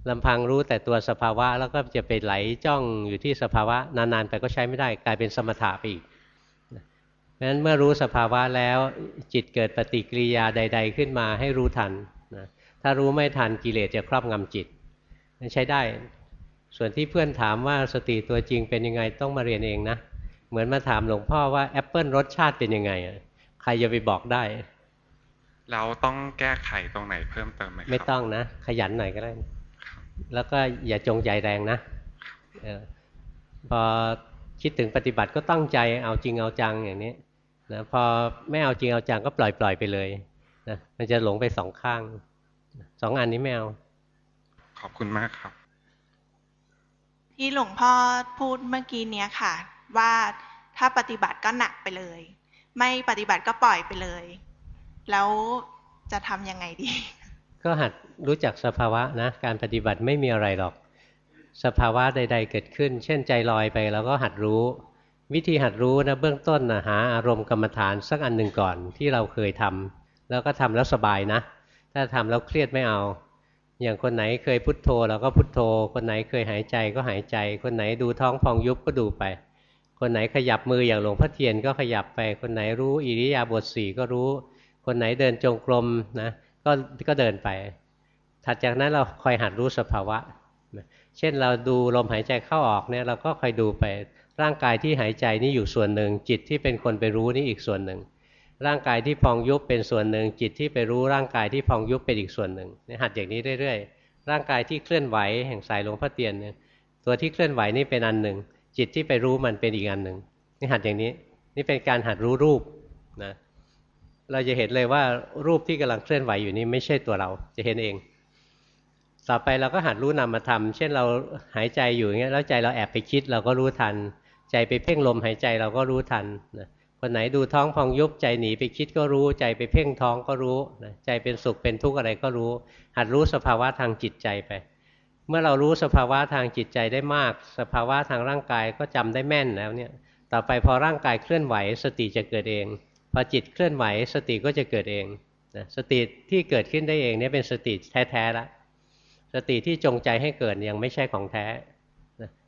ลำพังรู้แต่ตัวสภาวะแล้วก็จะไปไหลจ้องอยู่ที่สภาวะนานๆไปก็ใช้ไม่ได้กลายเป็นสมถะไปอีกนะเพราะฉะนั้นเมื่อรู้สภาวะแล้วจิตเกิดปฏิกิริยาใด ๆ ขึ้นมาให้รู้ทันนะถ้ารู้ไม่ทันกิเลสจะครอบงำจิตนั่นใช้ได้ ส่วนที่เพื่อนถามว่าสติตัวจริงเป็นยังไงต้องมาเรียนเองนะ เหมือนมาถามหลวงพ่อว่าแอปเปิลรสชาติเป็นยังไงอะใครจะไปบอกได้ เราต้องแก้ไขตรงไหนเพิ่มเติมไหมครับไม่ต้องนะ ขยันหน่อยก็ได้ แล้วก็อย่าจงใจแรงนะเออพอคิดถึงปฏิบัติก็ตั้งใจเอาจริงเอาจังอย่างนี้นะพอไม่เอาจริงเอาจังก็ปล่อยปล่อยไปเลยนะมันจะหลงไปสองข้างสองอันนี้ไม่เอาขอบคุณมากครับ ที่หลวงพ่อพูดเมื่อกี้เนี้ยค่ะ ว่าถ้าปฏิบัติก็หนักไปเลย ไม่ปฏิบัติก็ปล่อยไปเลย แล้วจะทำยังไงดี ก็หัดรู้จักสภาวะนะ การปฏิบัติไม่มีอะไรหรอก สภาวะใด ๆ เกิดขึ้น เช่นใจลอยไปเราก็หัดรู้ วิธีหัดรู้นะเบื้องต้นนะหาอารมณ์กรรมฐานสักอันหนึ่งก่อนที่เราเคยทำแล้วก็ทำแล้วสบายนะ ถ้าทำแล้วเครียดไม่เอา อย่างคนไหนเคยพุทโธเราก็พุทโธ คนไหนเคยหายใจก็หายใจ คนไหนดูท้องพองยุบก็ดูไป คนไหนขยับมืออย่างหลวงพ่อเทียนก็ขยับไป คนไหนรู้อิริยาบถสี่ก็รู้คคนไหนเดินจงกรมนะก็ก็เดินไป ถัดจากนั้นเราคอยหัดรู้สภาวะ เช่นเราดูลมหายใจเข้าออกเนี่ยเราก็คอยดูไปร่างกายที่หายใจนี่อยู่ส่วนหนึ่งจิตที่เป็นคนไปรู้นี่อีกส่วนหนึ่ง ร่างกายที่พองยุบเป็นส่วนหนึ่ง จิตที่ไปรู้ร่างกายที่พองยุบเป็นอีกส่วนหนึ่งหัดอย่างนี้เรื่อยๆร่างกายที่เคลื่อนไหวแห่งสายหลวงพ่อเตียนเนี่ยตัวที่เคลื่อนไหวนี่เป็นอันหนึ่ง จิตที่ไปรู้มันเป็นอีกอันหนึ่งนี่หัดอย่างนี้ นี่เป็นการหัดรู้รูปนะเราจะเห็นเลยว่ารูปที่กำลังเคลื่อนไหวอยู่นี่ไม่ใช่ตัวเราจะเห็นเอง ต่อไปเราก็หัดรู้นามธรรมเช่นเราหายใจอยู่อย่างเงี้ยแล้วใจเราแอบไปคิดเราก็รู้ทัน ใจไปเพ่งลมหายใจเราก็รู้ทันนะ คนไหนดูท้องพองยุบใจหนีไปคิดก็รู้ ใจไปเพ่งท้องก็รู้นะใจเป็นสุขเป็นทุกข์อะไรก็รู้ หัดรู้สภาวะทางจิตใจไป เมื่อเรารู้สภาวะทางจิตใจได้มาก สภาวะทางร่างกายก็จำได้แม่นแล้วเนี่ยต่อไปพอร่างกายเคลื่อนไหว สติจะเกิดเอง พอจิตเคลื่อนไหว สติก็จะเกิดเองนะสติที่เกิดขึ้นได้เองเนี่ยเป็นสติแท้ๆแล้วสติที่จงใจให้เกิดยังไม่ใช่ของแท้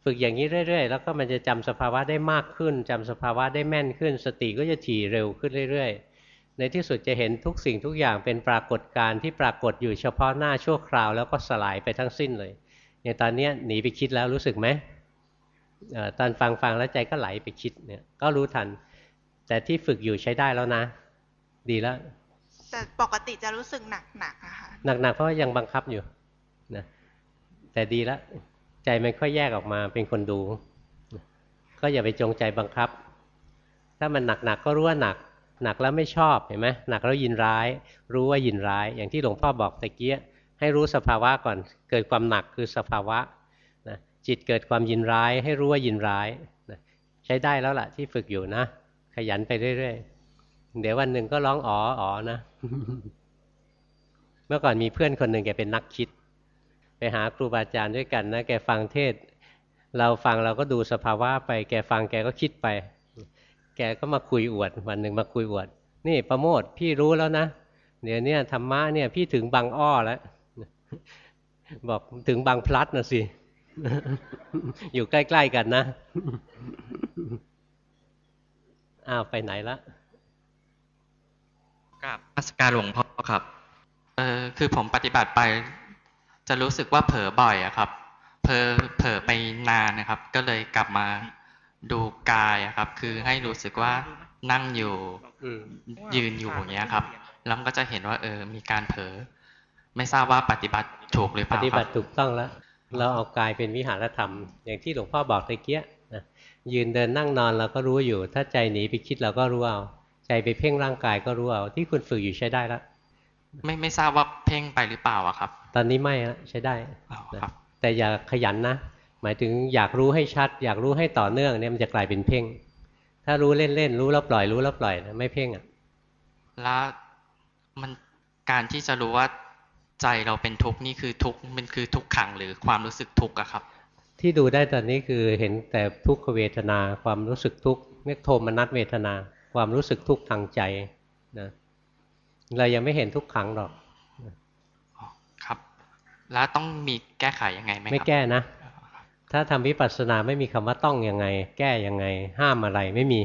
ฝึกอย่างนี้เรื่อย ๆ แล้วก็มันจะจำสภาวะได้มากขึ้นจำสภาวะได้แม่นขึ้น สติก็จะถี่เร็วขึ้นเรื่อย ๆ ในที่สุดจะเห็นทุกสิ่งทุกอย่างเป็นปรากฏการณ์ที่ปรากฏอยู่เฉพาะหน้าชั่วคราว แล้วก็สลายไปทั้งสิ้นเลยอย่างตอนนี้หนีไปคิดแล้วรู้สึกไหมตอนฟังฟังแล้วใจก็ไหลไปคิดเนี่ยก็รู้ทัน แต่ที่ฝึกอยู่ใช้ได้แล้วนะ ดีแล้วแต่ปกติจะรู้สึกหนักหนักอะค่ะหนักๆเพราะยังบังคับอยู่นะแต่ดีแล้ว ใจมันค่อยแยกออกมาเป็นคนดู ก็อย่าไปจงใจบังคับ ถ้ามันหนักๆก็รู้ว่าหนัก หนักแล้วไม่ชอบเห็นไหมหนักแล้วยินร้าย รู้ว่ายินร้าย อย่างที่หลวงพ่อบอกตะเกียให้รู้สภาวะก่อน เกิดความหนักคือสภาวะนะจิตเกิดความยินร้าย ให้รู้ว่ายินร้ายนะใช้ได้แล้วล่ะที่ฝึกอยู่นะ ขยันไปเรื่อยๆ เดี๋ยววันหนึ่งก็ร้องอ๋ออ๋อนะ เมื่อก่อนมีเพื่อนคนหนึ่งแกเป็นนักคิด ไปหาครูบาอาจารย์ด้วยกันนะแกฟังเทศ เราฟังเราก็ดูสภาวะไป แกฟังแกก็คิดไป แกก็มาคุยอวด วันหนึ่งมาคุยอวด นี่ประโมทพี่รู้แล้วนะเดี๋ยวนี้ธรรมะเนี่ยพี่ถึงบางอ้อแล้วบอกถึงบางพลัดนะสิ อยู่ใกล้ๆกันนะ อ้าวไปไหนละกับอัสการหลวงพ่อครับ เออคือผมปฏิบัติไป จะรู้สึกว่าเผลอบ่อยอะครับ เผลอเผลอไปนานนะครับ ก็เลยกลับมาดูกายอะครับ คือให้รู้สึกว่านั่งอยู่ยืนอยู่อย่างเงี้ยครับแล้วก็จะเห็นว่า เออ มีการเผลอไม่ทราบว่าปฏิบัติถูกหรือเปล่าปฏิบัติถูกต้องแล้ว เราเอากายเป็นวิหารธรรม อย่างที่หลวงพ่อบอกตะเกียนะยืนเดินนั่งนอนเราก็รู้อยู่ ถ้าใจหนีไปคิดเราก็รู้เอา ใจไปเพ่งร่างกายก็รู้เอา ที่คุณฝึกอยู่ใช้ได้แล้ว ไม่ไม่ทราบว่าเพ่งไปหรือเปล่าอะครับ ตอนนี้ไม่ฮะใช้ได้แต่อย่าขยันนะ หมายถึงอยากรู้ให้ชัด อยากรู้ให้ต่อเนื่องเนี่ยมันจะกลายเป็นเพ่ง ถ้ารู้เล่นๆรู้แล้วปล่อยรู้แล้วปล่อยนะไม่เพ่งอะแล้วมันการที่จะรู้ว่าใจเราเป็นทุกข์นี่คือทุกข์มันคือทุกขังหรือความรู้สึกทุกข์อะครับ ที่ดูได้ตอนนี้คือเห็นแต่ทุกขเวทนาความรู้สึกทุกข์เรียกโทมนัสเวทนา ความรู้สึกทุกข์ทางใจนะ เรายังไม่เห็นทุกขังหรอกครับ แล้วต้องมีแก้ไขยังไงไหมไม่แก้นะ ถ้าทำวิปัสสนาไม่มีคำว่าต้องยังไง แก้ยังไง ห้ามอะไรไม่มี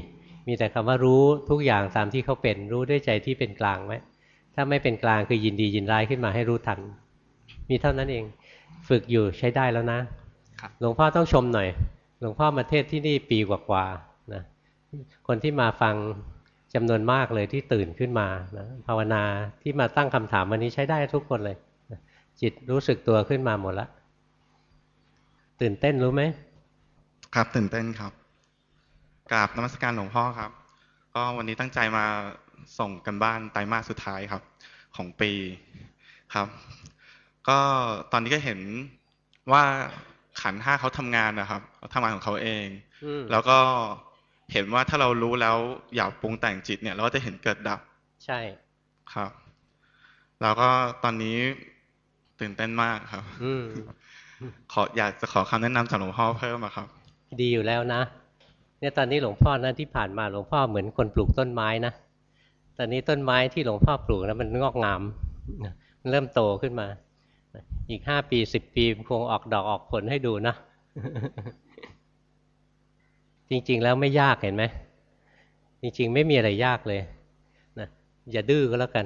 มีแต่คำว่ารู้ทุกอย่างตามที่เขาเป็น รู้ด้วยใจที่เป็นกลางไว้ถ้าไม่เป็นกลางคือยินดียินร้ายขึ้นมาให้รู้ทัน มีเท่านั้นเอง ฝึกอยู่ใช้ได้แล้วนะหลวงพ่อต้องชมหน่อย หลวงพ่อมาเทศที่นี่ปีกว่าๆนะ คนที่มาฟัง จำนวนมากเลยที่ตื่นขึ้นมานะภาวนาที่มาตั้งคำถามวันนี้ใช้ได้ทุกคนเลย จิตรู้สึกตัวขึ้นมาหมดแล้วตื่นเต้นรู้ไหมครับตื่นเต้นครับกราบนมัสการหลวงพ่อครับ ก็วันนี้ตั้งใจมาส่งกันบ้านไตรมาสสุดท้ายครับ ของปีครับ ก็ตอนนี้ก็เห็นว่าขันห้าเขาทำงานนะครับเขาทำงานของเขาเอง แล้วก็ เห็นว่าถ้าเรารู้แล้วอยากปรุงแต่งจิตเนี่ย เราก็จะเห็นเกิดดับ ใช่ครับ แล้วก็ตอนนี้ตื่นเต้นมากครับอืขออยากจะขอคำแนะนำจากหลวงพ่อเพิ่มครับ ดีอยู่แล้วนะเนี่ยตอนนี้หลวงพ่อนะที่ผ่านมาหลวงพ่อเหมือนคนปลูกต้นไม้นะตอนนี้ต้นไม้ที่หลวงพ่อปลูกนะมันงอกงามมันเริ่มโตขึ้นมา อีกห้าปีสิบปีคงออกดอกออกผลให้ดูนะ จริง ๆ แล้วไม่ยากเห็นไหมจริง ๆ ไม่มีอะไรยากเลยนะอย่าดื้อก็แล้วกัน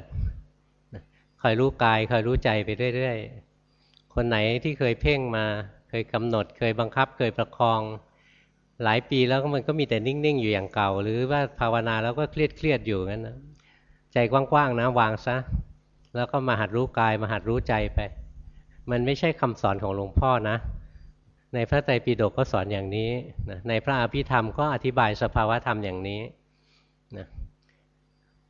คอยรู้กายคอยรู้ใจไปเรื่อยๆคนไหนที่เคยเพ่งมาเคยกำหนด เคยบังคับ เคยประคอง หลายปีแล้วมันก็มีแต่นิ่ง ๆ อยู่อย่างเก่า หรือว่าภาวนาแล้วก็เครียดๆอยู่งั้นนะใจกว้างๆนะวางซะแล้วก็มาหัดรู้กายมาหัดรู้ใจไป มันไม่ใช่คำสอนของหลวงพ่อนะ ในพระไตรปิฎกก็สอนอย่างนี้นะในพระอภิธรรมก็อธิบายสภาวะธรรมอย่างนี้นะ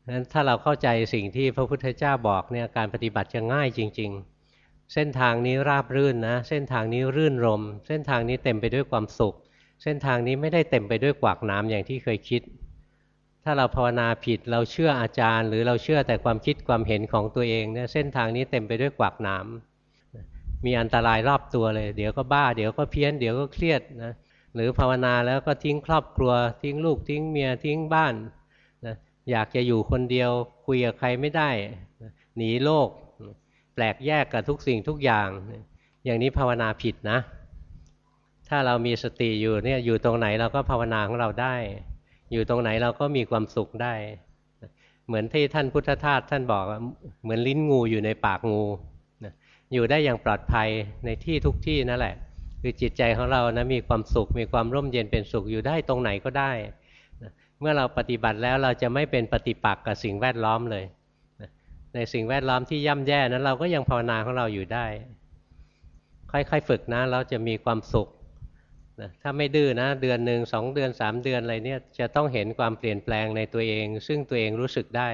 นั้นถ้าเราเข้าใจสิ่งที่พระพุทธเจ้าบอกเนี่ยการปฏิบัติจะง่ายจริง ๆ เส้นทางนี้ราบรื่นนะ เส้นทางนี้รื่นรม เส้นทางนี้เต็มไปด้วยความสุข เส้นทางนี้ไม่ได้เต็มไปด้วยกวากน้ำอย่างที่เคยคิด ถ้าเราภาวนาผิดเราเชื่ออาจารย์ หรือเราเชื่อแต่ความคิดความเห็นของตัวเองเนี่ยเส้นทางนี้เต็มไปด้วยกวากน้ำ มีอันตรายรอบตัวเลย เดี๋ยวก็บ้า เดี๋ยวก็เพี้ยน เดี๋ยวก็เครียดนะหรือภาวนาแล้วก็ทิ้งครอบครัว ทิ้งลูกทิ้งเมียทิ้งบ้านอยากจะอยู่คนเดียวคุยกับใครไม่ได้หนีโลก แปลกแยกกับทุกสิ่งทุกอย่าง อย่างนี้ภาวนาผิดนะ ถ้าเรามีสติอยู่เนี่ยอยู่ตรงไหนเราก็ภาวนาของเราได้ อยู่ตรงไหนเราก็มีความสุขได้ เหมือนที่ท่านพุทธทาสท่านบอกเหมือนลิ้นงูอยู่ในปากงู อยู่ได้อย่างปลอดภัยในที่ทุกที่นั่นแหละ คือจิตใจของเรานะมีความสุข มีความร่มเย็นเป็นสุขอยู่ได้ตรงไหนก็ได้เมื่อเราปฏิบัติแล้วเราจะไม่เป็นปฏิปักษ์กับสิ่งแวดล้อมเลย ในสิ่งแวดล้อมที่ย่ำแย่นั้นเราก็ยังภาวนาของเราอยู่ได้ ค่อยๆฝึกนะเราจะมีความสุขนะถ้าไม่ดื้อนะเดือนหนึ่งสองเดือนสามเดือนอะไรเนี่ยจะต้องเห็นความเปลี่ยนแปลงในตัวเอง ซึ่งตัวเองรู้สึกได้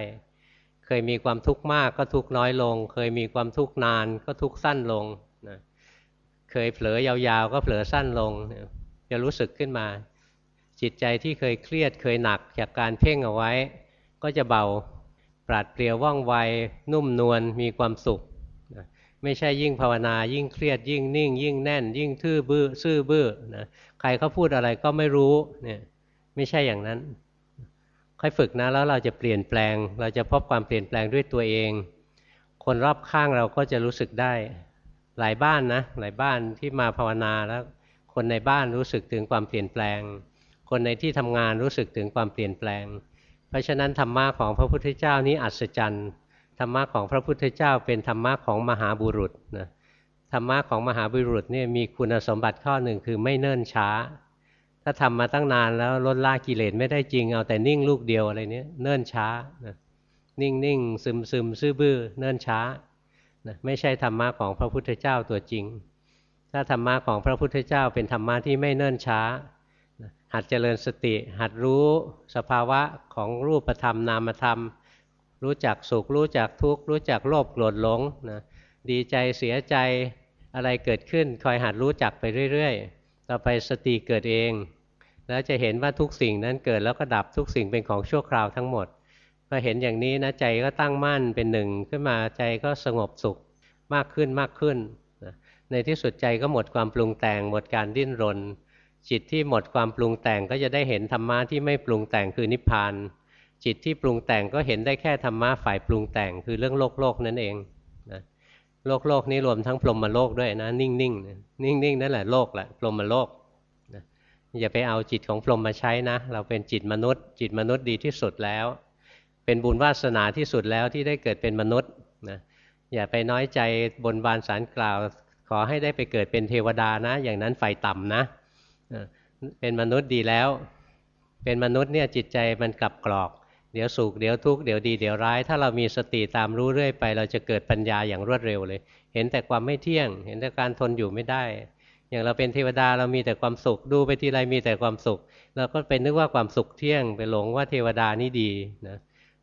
เคยมีความทุกข์มากก็ทุกข์น้อยลง เคยมีความทุกข์นานก็ทุกข์สั้นลงนะเคยเผลอยาวๆ ก็เผลอสั้นลงจะรู้สึกขึ้นมา จิตใจที่เคยเครียดเคยหนักจากการเพ่งเอาไว้ ก็จะเบาปราดเปรียวว่องไวนุ่มนวลมีความสุขไม่ใช่ยิ่งภาวนายิ่งเครียดยิ่งนิ่ง ยิ่งแน่น ยิ่งทื่อบื้อซื่อบื้อนะใครเขาพูดอะไรก็ไม่รู้เนี่ยไม่ใช่อย่างนั้น ค่อยฝึกนะแล้วเราจะเปลี่ยนแปลง เราจะพบความเปลี่ยนแปลงด้วยตัวเอง คนรอบข้างเราก็จะรู้สึกได้ หลายบ้านนะหลายบ้านที่มาภาวนาแล้ว คนในบ้านรู้สึกถึงความเปลี่ยนแปลง คนในที่ทำงานรู้สึกถึงความเปลี่ยนแปลง เพราะฉะนั้นธรรมะของพระพุทธเจ้านี้อัศจรรย์ธรรมะของพระพุทธเจ้าเป็นธรรมะของมหาบุรุษนะธรรมะของมหาบุรุษเนี่ยมีคุณสมบัติข้อหนึ่งคือไม่เนิ่นช้า ถ้าทำมาตั้งนานแล้วลดละกิเลสไม่ได้จริงเอาแต่นิ่งลูกเดียวอะไรเนี้ยเนิ่นช้านะนิ่งนิ่งซึมซึมซื่อบื้อเนิ่นช้านะไม่ใช่ธรรมะของพระพุทธเจ้าตัวจริง ถ้าธรรมะของพระพุทธเจ้าเป็นธรรมะที่ไม่เนิ่นช้าหัดเจริญสติ หัดรู้สภาวะของรูปธรรมนามธรรม รู้จักสุขรู้จักทุกข์รู้จักโลภโกรธหลงนะดีใจเสียใจอะไรเกิดขึ้น คอยหัดรู้จักไปเรื่อย ๆ ต่อไปสติเกิดเอง แล้วจะเห็นว่าทุกสิ่งนั้นเกิดแล้วก็ดับทุกสิ่งเป็นของชั่วคราวทั้งหมดพอเห็นอย่างนี้นะใจก็ตั้งมั่นเป็นหนึ่งขึ้นมาใจก็สงบสุขมากขึ้นมากขึ้นในที่สุดใจก็หมดความปรุงแต่งหมดการดิ้นรน จิตที่หมดความปรุงแต่งก็จะได้เห็นธรรมะที่ไม่ปรุงแต่งคือนิพพาน จิตที่ปรุงแต่งก็เห็นได้แค่ธรรมะฝ่ายปรุงแต่งคือเรื่องโลกโลกนั่นเองนะโลกโลกนี้รวมทั้งพรหมโลกด้วยนะนิ่งนิ่งนิ่งนิ่งนั่นแหละโลกแหละพรหมโลก อย่าไปเอาจิตของพรหมมาใช้นะ เราเป็นจิตมนุษย์ จิตมนุษย์ดีที่สุดแล้ว เป็นบุญวาสนาที่สุดแล้วที่ได้เกิดเป็นมนุษย์นะอย่าไปน้อยใจบนบานสารกล่าว ขอให้ได้ไปเกิดเป็นเทวดานะ อย่างนั้นไฟต่ำนะ เป็นมนุษย์ดีแล้ว เป็นมนุษย์เนี่ยจิตใจมันกลับกรอก เดี๋ยวสุขเดี๋ยวทุกข์เดี๋ยวดีเดี๋ยวร้าย ถ้าเรามีสติตามรู้เรื่อยไป เราจะเกิดปัญญาอย่างรวดเร็วเลย เห็นแต่ความไม่เที่ยง เห็นแต่การทนอยู่ไม่ได้ อย่างเราเป็นเทวดาเรามีแต่ความสุขดูไปทีไรมีแต่ความสุขเราก็เป็นนึกว่าความสุขเที่ยงไปหลงว่าเทวดานี่ดีนะ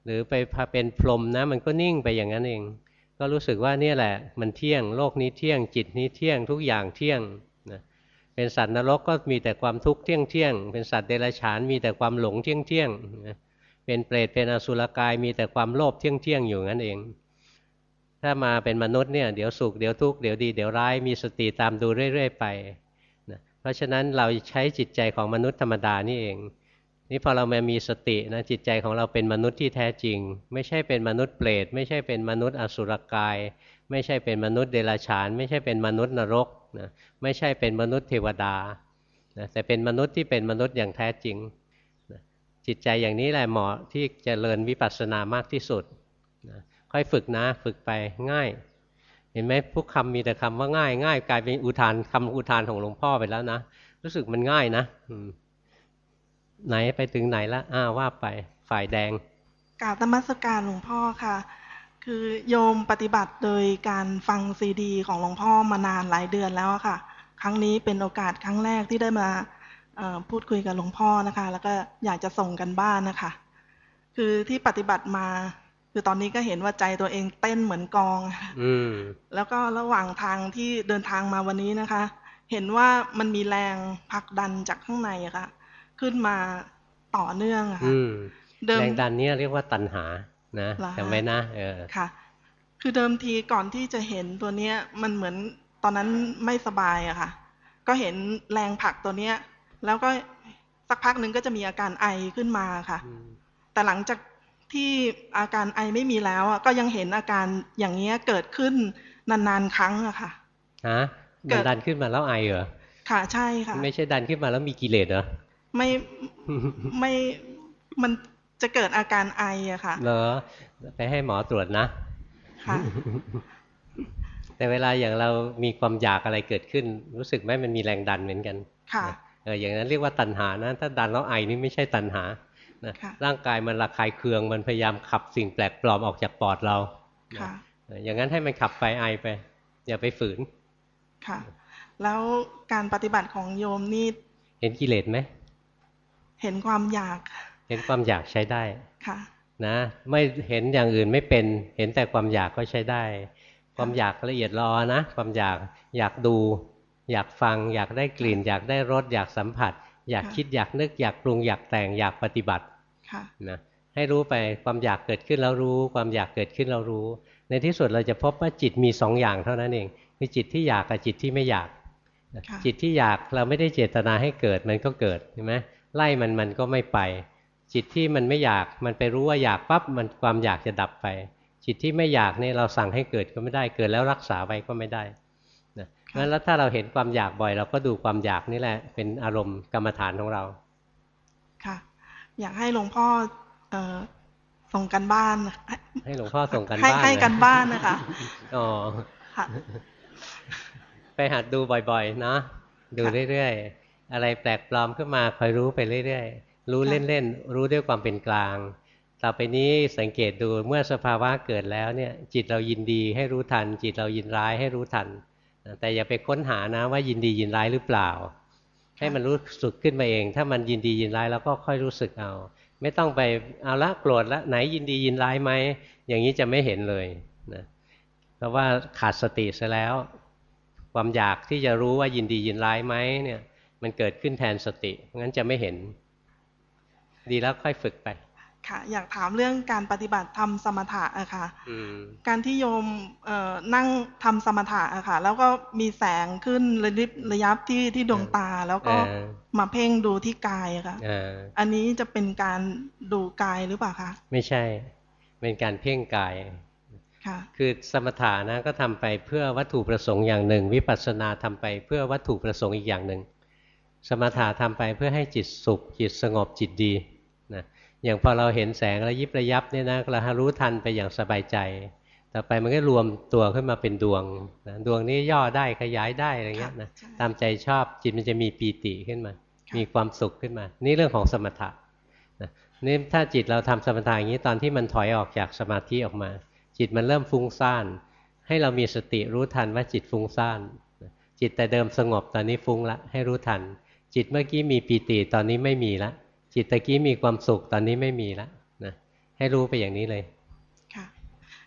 หรือไปพเป็นพรหมนะมันก็นิ่งไปอย่างนั้นเอง ก็รู้สึกว่านี่แหละ มันเที่ยงโลกนี้เที่ยงจิตนี้เที่ยงทุกอย่างเที่ยงเป็นสัตว์นรกก็มีแต่ความทุกข์เที่ยงเที่ยงเป็นสัตว์เดรัจฉานมีแต่ความหลงเที่ยงเที่ยงเป็นเปรตเป็นอสุรกายมีแต่ความโลภเที่ยงเที่ยงอยู่นั่นเอง ถ้ามาเป็นมนุษย์เนี่ยเดี๋ยวสุขเดี๋ยวทุกข์เดี๋ยวดีเดี๋ยวร้ายมีสติตามดูเรื่อย ๆ ไปนะเพราะฉะนั้นเราใช้จิตใจของมนุษย์ธรรมดานี่เอง นี่พอเรามามีสตินะจิตใจของเราเป็นมนุษย์ที่แท้จริง ไม่ใช่เป็นมนุษย์เปรตไม่ใช่เป็นมนุษย์อสุรกาย ไม่ใช่เป็นมนุษย์เดรัจฉาน ไม่ใช่เป็นมนุษย์นรกนะไม่ใช่เป็นมนุษย์เทวดานะแต่เป็นมนุษย์ที่เป็นมนุษย์อย่างแท้จริงนะจิตใจอย่างนี้แหละเหมาะที่จะเริญวิปัสสนามากที่สุดนะ ค่อยฝึกนะ ฝึกไปง่าย เห็นไหมพวกคำมีแต่คำว่าง่าย ง่ายกลายเป็นอุทานคำอุทานของหลวงพ่อไปแล้วนะรู้สึกมันง่ายนะไหนไปถึงไหนละอ้าว่าไปฝ่ายแดงกราบธรรมสการหลวงพ่อค่ะ คือโยมปฏิบัติโดยการฟังซีดี ของหลวงพ่อมานานหลายเดือนแล้วค่ะ ครั้งนี้เป็นโอกาสครั้งแรกที่ได้มาพูดคุยกับหลวงพ่อนะคะ แล้วก็อยากจะส่งกันบ้านนะคะ คือที่ปฏิบัติมา คือตอนนี้ก็เห็นว่าใจตัวเองเต้นเหมือนกองอืแล้วก็ระหว่างทางที่เดินทางมาวันนี้นะคะ เห็นว่ามันมีแรงผลักดันจากข้างในอะค่ะ ขึ้นมาต่อเนื่องอะค่ะแรงดันนี้เรียกว่าตัณหานะจำไว้นะเออค่ะ คือเดิมทีก่อนที่จะเห็นตัวเนี้ย มันเหมือนตอนนั้นไม่สบายอะค่ะ ก็เห็นแรงผลักตัวเนี้ย แล้วก็สักพักหนึ่งก็จะมีอาการไอขึ้นมาค่ะ แต่หลังจาก ที่อาการไอไม่มีแล้วก็ยังเห็นอาการอย่างเงี้ยเกิดขึ้นนานๆครั้งอะค่ะฮะดันขึ้นมาแล้วไอเหรอค่ะใช่ค่ะ ไม่ใช่ดันขึ้นมาแล้วมีกิเลสเหรอไม่ไม่มันจะเกิดอาการไออะค่ะเหรอไปให้หมอตรวจนะค่ะแต่เวลาอย่างเรามีความอยากอะไรเกิดขึ้น รู้สึกไหมมันมีแรงดันเหมือนกัน ค่ะเอออย่างนั้นเรียกว่าตัณหานะ ถ้าดันแล้วไอนี่ไม่ใช่ตัณหา นะร่างกายมันระคายเคืองมันพยายามขับสิ่งแปลกปลอมออกจากปอดเราค่ะอย่างนั้นให้มันขับไปไอไป อย่าไปฝืนค่ะ แล้วการปฏิบัติของโยมนี่ เห็นกิเลสไหมเห็นความอยาก เห็นความอยากใช้ได้ค่ะ นะ ไม่เห็นอย่างอื่นไม่เป็น เห็นแต่ความอยากก็ใช้ได้ ความอยากละเอียดรอนะ ความอยากอยากดู อยากฟัง อยากได้กลิ่น อยากได้รสอยากสัมผัส อยากคิดอยากนึกอยากปรุงอยากแต่งอยากปฏิบัตินะให้รู้ไปความอยากเกิดขึ้นแล้วรู้ ความอยากเกิดขึ้นแล้วรู้ ในที่สุดเราจะพบว่าจิตมีสองอย่างเท่านั้นเองคือจิตที่อยากกับจิตที่ไม่อยาก จิตที่อยากเราไม่ได้เจตนาให้เกิดมันก็เกิดใช่ไหมไล่มันมันก็ไม่ไป จิตที่มันไม่อยากมันไปรู้ว่าอยากปั๊บมันความอยากจะดับไป จิตที่ไม่อยากนี่เราสั่งให้เกิดก็ไม่ได้เกิดแล้วรักษาไว้ก็ไม่ได้ นะงั้นแล้วถ้าเราเห็นความอยากบ่อย เราก็ดูความอยากนี่แหละ เป็นอารมณ์กรรมฐานของเรา ค่ะ อยากให้หลวงพ่อเออส่งกันบ้าน ให้หลวงพ่อส่งกันบ้านให้กันบ้านนะคะอ๋อไปหัดดูบ่อยๆนะดูเรื่อยๆอะไรแปลกปลอมขึ้นมาคอยรู้ไปเรื่อยๆรู้เล่นๆรู้ด้วยความเป็นกลางต่อไปนี้สังเกตดูเมื่อสภาวะเกิดแล้วเนี่ย จิตเรายินดีให้รู้ทัน จิตเรายินร้ายให้รู้ทัน แต่อย่าไปค้นหานะว่ายินดียินร้ายหรือเปล่า ให้มันรู้สึกขึ้นมาเอง ถ้ามันยินดียินร้ายแล้วก็ค่อยรู้สึกเอา ไม่ต้องไปเอาละโกรธละไหนยินดียินร้ายไหมอย่างนี้จะไม่เห็นเลยนะเพราะว่าขาดสติซะแล้ว ความอยากที่จะรู้ว่ายินดียินร้ายไหมเนี่ย มันเกิดขึ้นแทนสติงั้นจะไม่เห็น ดีแล้วค่อยฝึกไป ค่ะ อยากถามเรื่องการปฏิบัติทำสมถะอะค่ะการที่โยมนั่งทำสมถะอะค่ะ แล้วก็มีแสงขึ้นระยิบระยับที่ที่ดวงตา แล้วก็มาเพ่งดูที่กายอะค่ะอันนี้จะเป็นการดูกายหรือเปล่าคะไม่ใช่ เป็นการเพ่งกายค่ะคือสมถะนะก็ทำไปเพื่อวัตถุประสงค์อย่างหนึ่ง วิปัสสนาทำไปเพื่อวัตถุประสงค์อีกอย่างหนึ่ง สมถะทำไปเพื่อให้จิตสุข จิตสงบจิตดีนะ อย่างพอเราเห็นแสงระยิบระยับเนี่ยนะเรารู้ทันไปอย่างสบายใจ ต่อไปมันก็รวมตัวขึ้นมาเป็นดวงนะดวงนี้ย่อได้ขยายได้อะไรเงี้ยนะตามใจชอบจิตมันจะมีปีติขึ้นมา มีความสุขขึ้นมา นี่เรื่องของสมถะนะนี่ถ้าจิตเราทำสมถะอย่างนี้ตอนที่มันถอยออกจากสมาธิออกมา จิตมันเริ่มฟุ้งซ่าน ให้เรามีสติรู้ทันว่าจิตฟุ้งซ่านจิตแต่เดิมสงบตอนนี้ฟุ้งละให้รู้ทัน จิตเมื่อกี้มีปีติตอนนี้ไม่มีละ จิตตะกี้มีความสุขตอนนี้ไม่มีแล้วนะให้รู้ไปอย่างนี้เลย ค่ะ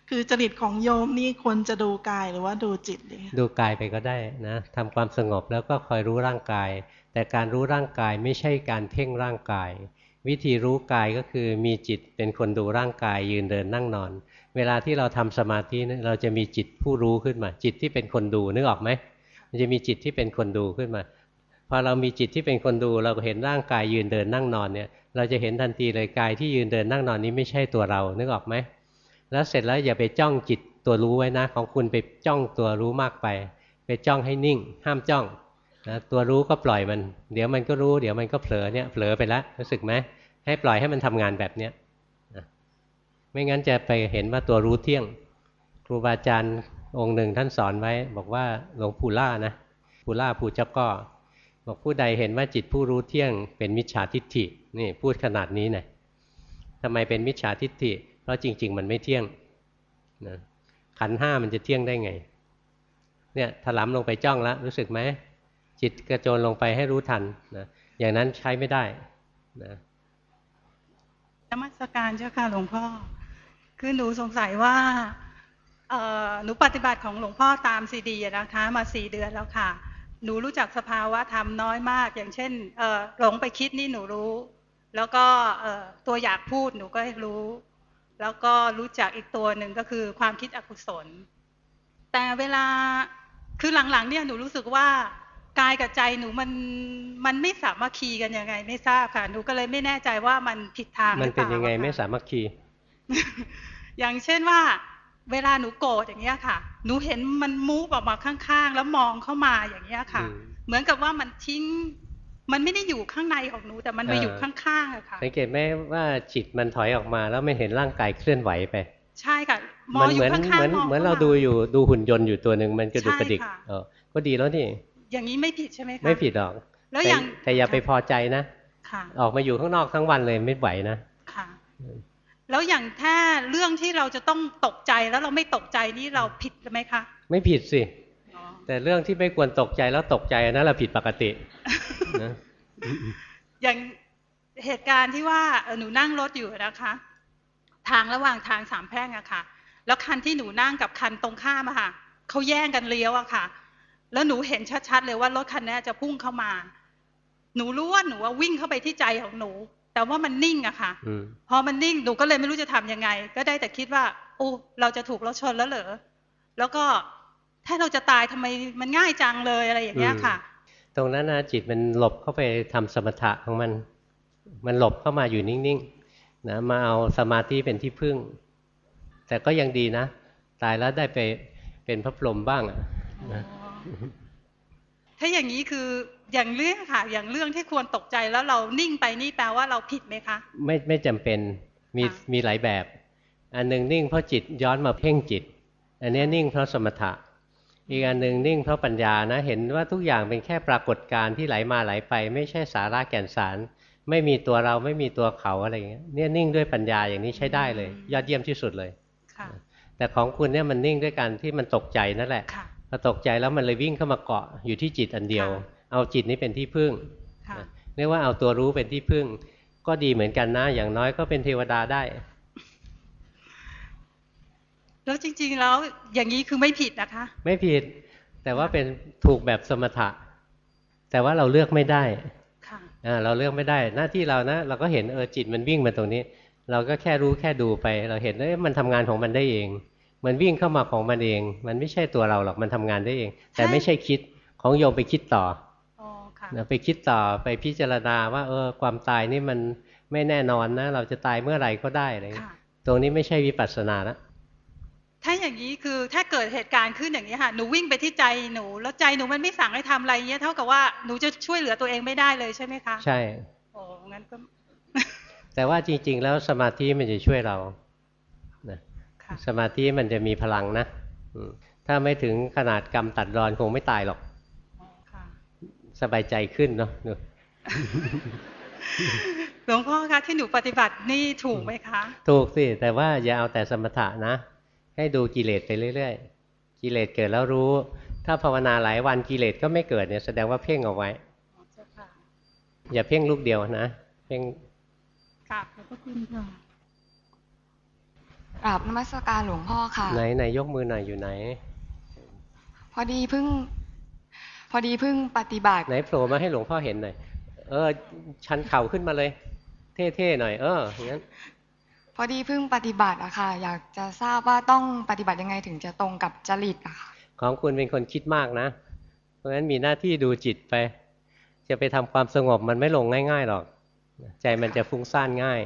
คือจริตของโยมนี่ควรจะดูกายหรือว่าดูจิตดีดูกายไปก็ได้นะทำความสงบแล้วก็คอยรู้ร่างกาย แต่การรู้ร่างกายไม่ใช่การเพ่งร่างกาย วิธีรู้กายก็คือมีจิตเป็นคนดูร่างกายยืนเดินนั่งนอน เวลาที่เราทำสมาธิเราจะมีจิตผู้รู้ขึ้นมา จิตที่เป็นคนดูนึกออกไหมมันจะมีจิตที่เป็นคนดูขึ้นมา พอเรามีจิตที่เป็นคนดูเราเห็นร่างกายยืนเดินนั่งนอนเนี่ย เราจะเห็นทันทีเลยกายที่ยืนเดินนั่งนอนนี้ไม่ใช่ตัวเรานึกออกไหมแล้วเสร็จแล้วอย่าไปจ้องจิตตัวรู้ไว้นะ ของคุณไปจ้องตัวรู้มากไป ไปจ้องให้นิ่ง ห้ามจ้องนะตัวรู้ก็ปล่อยมัน เดี๋ยวมันก็รู้เดี๋ยวมันก็เผลอเนี่ยเผลอไปแล้วรู้สึกไหมให้ปล่อยให้มันทำงานแบบเนี้ยไม่งั้นจะไปเห็นว่าตัวรู้เที่ยง ครูบาอาจารย์องค์หนึ่งท่านสอนไว้ บอกว่าหลวงปู่ล่านะปู่ล่าปู่เจ้าก็ บอกผู้ใดเห็นว่าจิตผู้รู้เที่ยงเป็นมิจฉาทิฏฐินี่พูดขนาดนี้นะทำไมเป็นมิจฉาทิฏฐิ เพราะจริง ๆ มันไม่เที่ยงนะขันห้ามันจะเที่ยงได้ไง เนี่ยถลำลงไปจ้องแล้วรู้สึกไหมจิตกระโจนลงไปให้รู้ทันนะอย่างนั้นใช้ไม่ได้นะนมัสการเจ้าค่ะหลวงพ่อ คือหนูสงสัยว่าหนูปฏิบัติของหลวงพ่อตามซีดีนะคะ มาสี่เดือนแล้วค่ะ หนูรู้จักสภาวะธรรมน้อยมาก อย่างเช่นเอ่อหลงไปคิดนี่หนูรู้ แล้วก็เอ่อตัวอยากพูดหนูก็รู้ แล้วก็รู้จักอีกตัวหนึ่งก็คือความคิดอกุศล แต่เวลาคือหลังๆเนี่ยหนูรู้สึกว่ากายกับใจหนูมันมันไม่สามารถคีกันยังไง ไม่ทราบค่ะ หนูก็เลยไม่แน่ใจว่ามันผิดทางหมัรืนอเปเป็นล่ายังไงอะค่ะไม่สามัคคี อย่างเช่นว่า เวลาหนูโกรธอย่างเงี้ยค่ะ หนูเห็นมันมูฟออกมาข้างๆ แล้วมองเข้ามาอย่างเงี้ยค่ะอืมเหมือนกับว่ามันทิ้ง มันไม่ได้อยู่ข้างในของหนูแต่มันมาเออออยู่ข้างๆอะค่ะสังเกตไหมว่าจิตมันถอยออกมาแล้วไม่เห็นร่างกายเคลื่อนไหวไป ใช่ค่ะมอมังอเหยู่มือนข้างเหมือนๆมองเหมือนข้เรามดูอยู่ดูหุ่นยนต์อยู่ตัวหนึ่งมันกระดุกใช่กระดิกค่ะเออก็ดีแล้วนี่ อย่างนี้ไม่ผิดใช่ไหมคะไม่ผิดหรอก แล้วแต่อย่างแต่อย่าไปพอใจนะค่ะออกมาอยู่ข้างนอกทั้งวันเลยไม่ไหวนะค่ะ แล้วอย่างถ้าเรื่องที่เราจะต้องตกใจแล้วเราไม่ตกใจนี่เราผิดไหมคะ ไม่ผิดสิอ๋อแต่เรื่องที่ไม่ควรตกใจแล้วตกใจอันนั้นเราผิดปกตินะอย่างเหตุการณ์ที่ว่าเอ่อหนูนั่งรถอยู่นะคะ ทางระหว่างทางสามแพร่งอะค่ะ แล้วคันที่หนูนั่งกับคันตรงข้ามอะค่ะเขาแย่งกันเลี้ยวอะค่ะ แล้วหนูเห็นชัดๆเลยว่ารถคันนี้จะพุ่งเข้ามา หนูรู้ว่าหนูว่าวิ่งเข้าไปที่ใจของหนู แต่ว่ามันนิ่งอะค่ะอืมพอมันนิ่งหนูก็เลยไม่รู้จะทำยังไง ก็ได้แต่คิดว่าโอ้เราจะถูกรถชนแล้วเหรอแล้วก็ถ้าเราจะตายทำไมมันง่ายจังเลยอะไรอย่างเงี้ยค่ะ ตรงนั้นนะจิตมันหลบเข้าไปทำสมถะของมัน มันหลบเข้ามาอยู่นิ่งๆนะมาเอาสมาธิเป็นที่พึ่ง แต่ก็ยังดีนะ ตายแล้วได้ไปเป็นพระพรหมบ้างอะนะถ้าอย่างนี้คือ อย่างเรื่องค่ะ อย่างเรื่องที่ควรตกใจแล้วเรานิ่งไปนี่แปลว่าเราผิดไหมคะ ไม่ไม่จำเป็นมีค่ะมีหลายแบบ อันหนึ่งนิ่งเพราะจิตย้อนมาเพ่งจิต อันนี้นิ่งเพราะสมถะ อีกอันหนึ่งนิ่งเพราะปัญญานะ เห็นว่าทุกอย่างเป็นแค่ปรากฏการณ์ที่ไหลมาไหลไป ไม่ใช่สาระแก่นสาร ไม่มีตัวเราไม่มีตัวเขาอะไรอย่างเงี้ยเนี่ยนิ่งด้วยปัญญาอย่างนี้ใช้ได้เลย ยอดเยี่ยมที่สุดเลยค่ะแต่ของคุณเนี่ยมันนิ่งด้วยการที่มันตกใจนั่นแหละค่ะพอตกใจแล้วมันเลยวิ่งเข้ามาเกาะอยู่ที่จิตอันเดียวค่ะ เอาจิตนี้เป็นที่พึ่งค่ะเรียกว่าเอาตัวรู้เป็นที่พึ่ง ก็ดีเหมือนกันนะ อย่างน้อยก็เป็นเทวดาได้แล้วจริงๆแล้วอย่างนี้คือไม่ผิดนะคะ ไม่ผิด แต่ว่าเป็นถูกแบบสมถะ แต่ว่าเราเลือกไม่ได้ค่ะอ่าเราเลือกไม่ได้หน้าที่เรานะเราก็เห็นเออจิตมันวิ่งมาตรงนี้ เราก็แค่รู้แค่ดูไป เราเห็นเอ้ยมันทำงานของมันได้เอง มันวิ่งเข้ามาของมันเอง มันไม่ใช่ตัวเราหรอกมันทำงานได้เอง แต่ไม่ใช่คิดของโยมไปคิดต่ออ๋อค่ะนะ ไปคิดต่อไปพิจารณาว่า เออ ความตายนี่มันไม่แน่นอนนะ เราจะตายเมื่อไหร่ก็ได้อะไรเงี้ยค่ะตรงนี้ไม่ใช่วิปัสสนาละถ้าอย่างนี้คือถ้าเกิดเหตุการณ์ขึ้นอย่างนี้ค่ะหนูวิ่งไปที่ใจหนู แล้วใจหนูมันไม่สั่งให้ทำอะไรเงี้ยเท่ากับว่าหนูจะช่วยเหลือตัวเองไม่ได้เลยใช่ไหมคะ ใช่โอ้งั้นก็ แต่ว่าจริง ๆ แล้วสมาธิมันจะช่วยเรานะค่ะสมาธิมันจะมีพลังนะอืมถ้าไม่ถึงขนาดกรรมตัดรอนคงไม่ตายหรอกอ๋อค่ะ สบายใจขึ้นเนาะหลวงพ่อคะที่หนูปฏิบัตินี่ถูกไหมคะ ถูกสิ แต่ว่าอย่าเอาแต่สมถะนะ ให้ดูกิเลสไปเรื่อยๆ กิเลสเกิดแล้วรู้ ถ้าภาวนาหลายวันกิเลสก็ไม่เกิดเนี่ยแสดงว่าเพ่งเอาไว้อ๋อเจ้าค่ะอย่าเพ่งลูกเดียวนะ เพ่งกราบขอบพระคุณค่ะกราบนมัสการหลวงพ่อค่ะ ไหนไหนยกมือหน่อยอยู่ไหน พอดีเพิ่ง พอดีเพิ่งปฏิบัติไหนโผล่มาให้หลวงพ่อเห็นหน่อยเออ ชันเข่าขึ้นมาเลย เท่ๆหน่อย เอออย่างนั้นพอดีเพิ่งปฏิบัติอะค่ะ อยากจะทราบว่าต้องปฏิบัติยังไงถึงจะตรงกับจริตอะค่ะของคุณเป็นคนคิดมากนะ เพราะฉะนั้นมีหน้าที่ดูจิตไป จะไปทำความสงบมันไม่ลงง่าย ๆหรอก ใจมันจะฟุ้งซ่านง่าย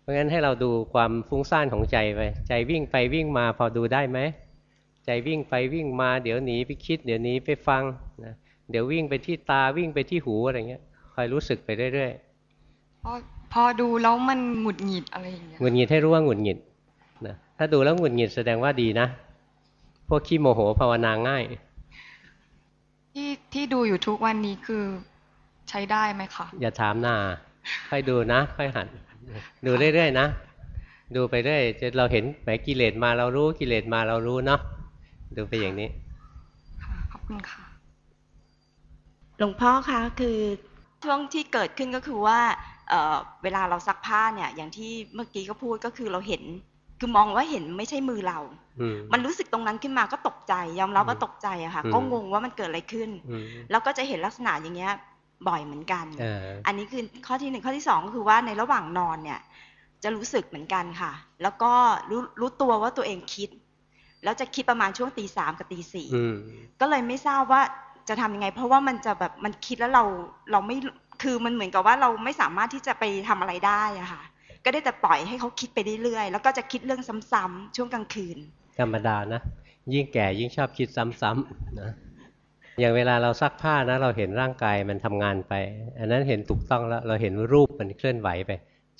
เพราะฉะนั้นให้เราดูความฟุ้งซ่านของใจไป ใจวิ่งไปวิ่งมาพอดูได้ไหม ใจวิ่งไปวิ่งมาเดี๋ยวหนีไปคิด เดี๋ยวหนีไปฟังนะเดี๋ยววิ่งไปที่ตาวิ่งไปที่หูอะไรเงี้ยคอยรู้สึกไปเรื่อยพอพอดูแล้วมันหงุดหงิดอะไรอย่างเงี้ยๆหงุดหงิดให้รู้ว่าหงุดหงิดถ้าดูแล้วหงุดหงิดแสดงว่าดีนะพวกขี้โมโหภาวนาง่าย ที่ที่ดูอยู่ทุกวันนี้คือใช้ได้ไหมคะอย่าถามหน้าค่อยดูนะ ค่อยหัดดูเรื่อยๆนะ ดูไปเรื่อยจะเราเห็นแหมกิเลสมาเรารู้กิเลสมาเรารู้เนาะ ดูไปอย่างนี้ขอบคุณค่ะ หลวงพ่อคะคือช่วงที่เกิดขึ้นก็คือว่าเอ่อเวลาเราซักผ้าเนี่ย อย่างที่เมื่อกี้ก็พูดก็คือเราเห็น คือมองว่าเห็นไม่ใช่มือเราอืมมันรู้สึกตรงนั้นขึ้นมาก็ตกใจ ยอมรับว่าตกใจอะค่ะอืมก็งงว่ามันเกิดอะไรขึ้นอืมแล้วก็จะเห็นลักษณะอย่างเงี้ยบ่อยเหมือนกันเอออันนี้คือข้อที่หนึ่งข้อที่สองก็คือว่าในระหว่างนอนเนี่ย จะรู้สึกเหมือนกันค่ะ แล้วก็รู้รู้ตัวว่าตัวเองคิด แล้วจะคิดประมาณช่วงตีสามกับตีสี่อืมก็เลยไม่ทราบว่าจะทำยังไง เพราะว่ามันจะแบบมันคิดแล้วเราเราไม่คือมันเหมือนกับว่าเราไม่สามารถที่จะไปทำอะไรได้อะค่ะ ก็ได้แต่ปล่อยให้เขาคิดไปเรื่อยๆแล้วก็จะคิดเรื่องซ้ำๆช่วงกลางคืน ธรรมดานะ ยิ่งแก่ยิ่งชอบคิดซ้ำๆนะอย่างเวลาเราซักผ้านะเราเห็นร่างกายมันทำงานไป อันนั้นเห็นถูกต้องแล้วเราเห็นรูปมันเคลื่อนไหวไป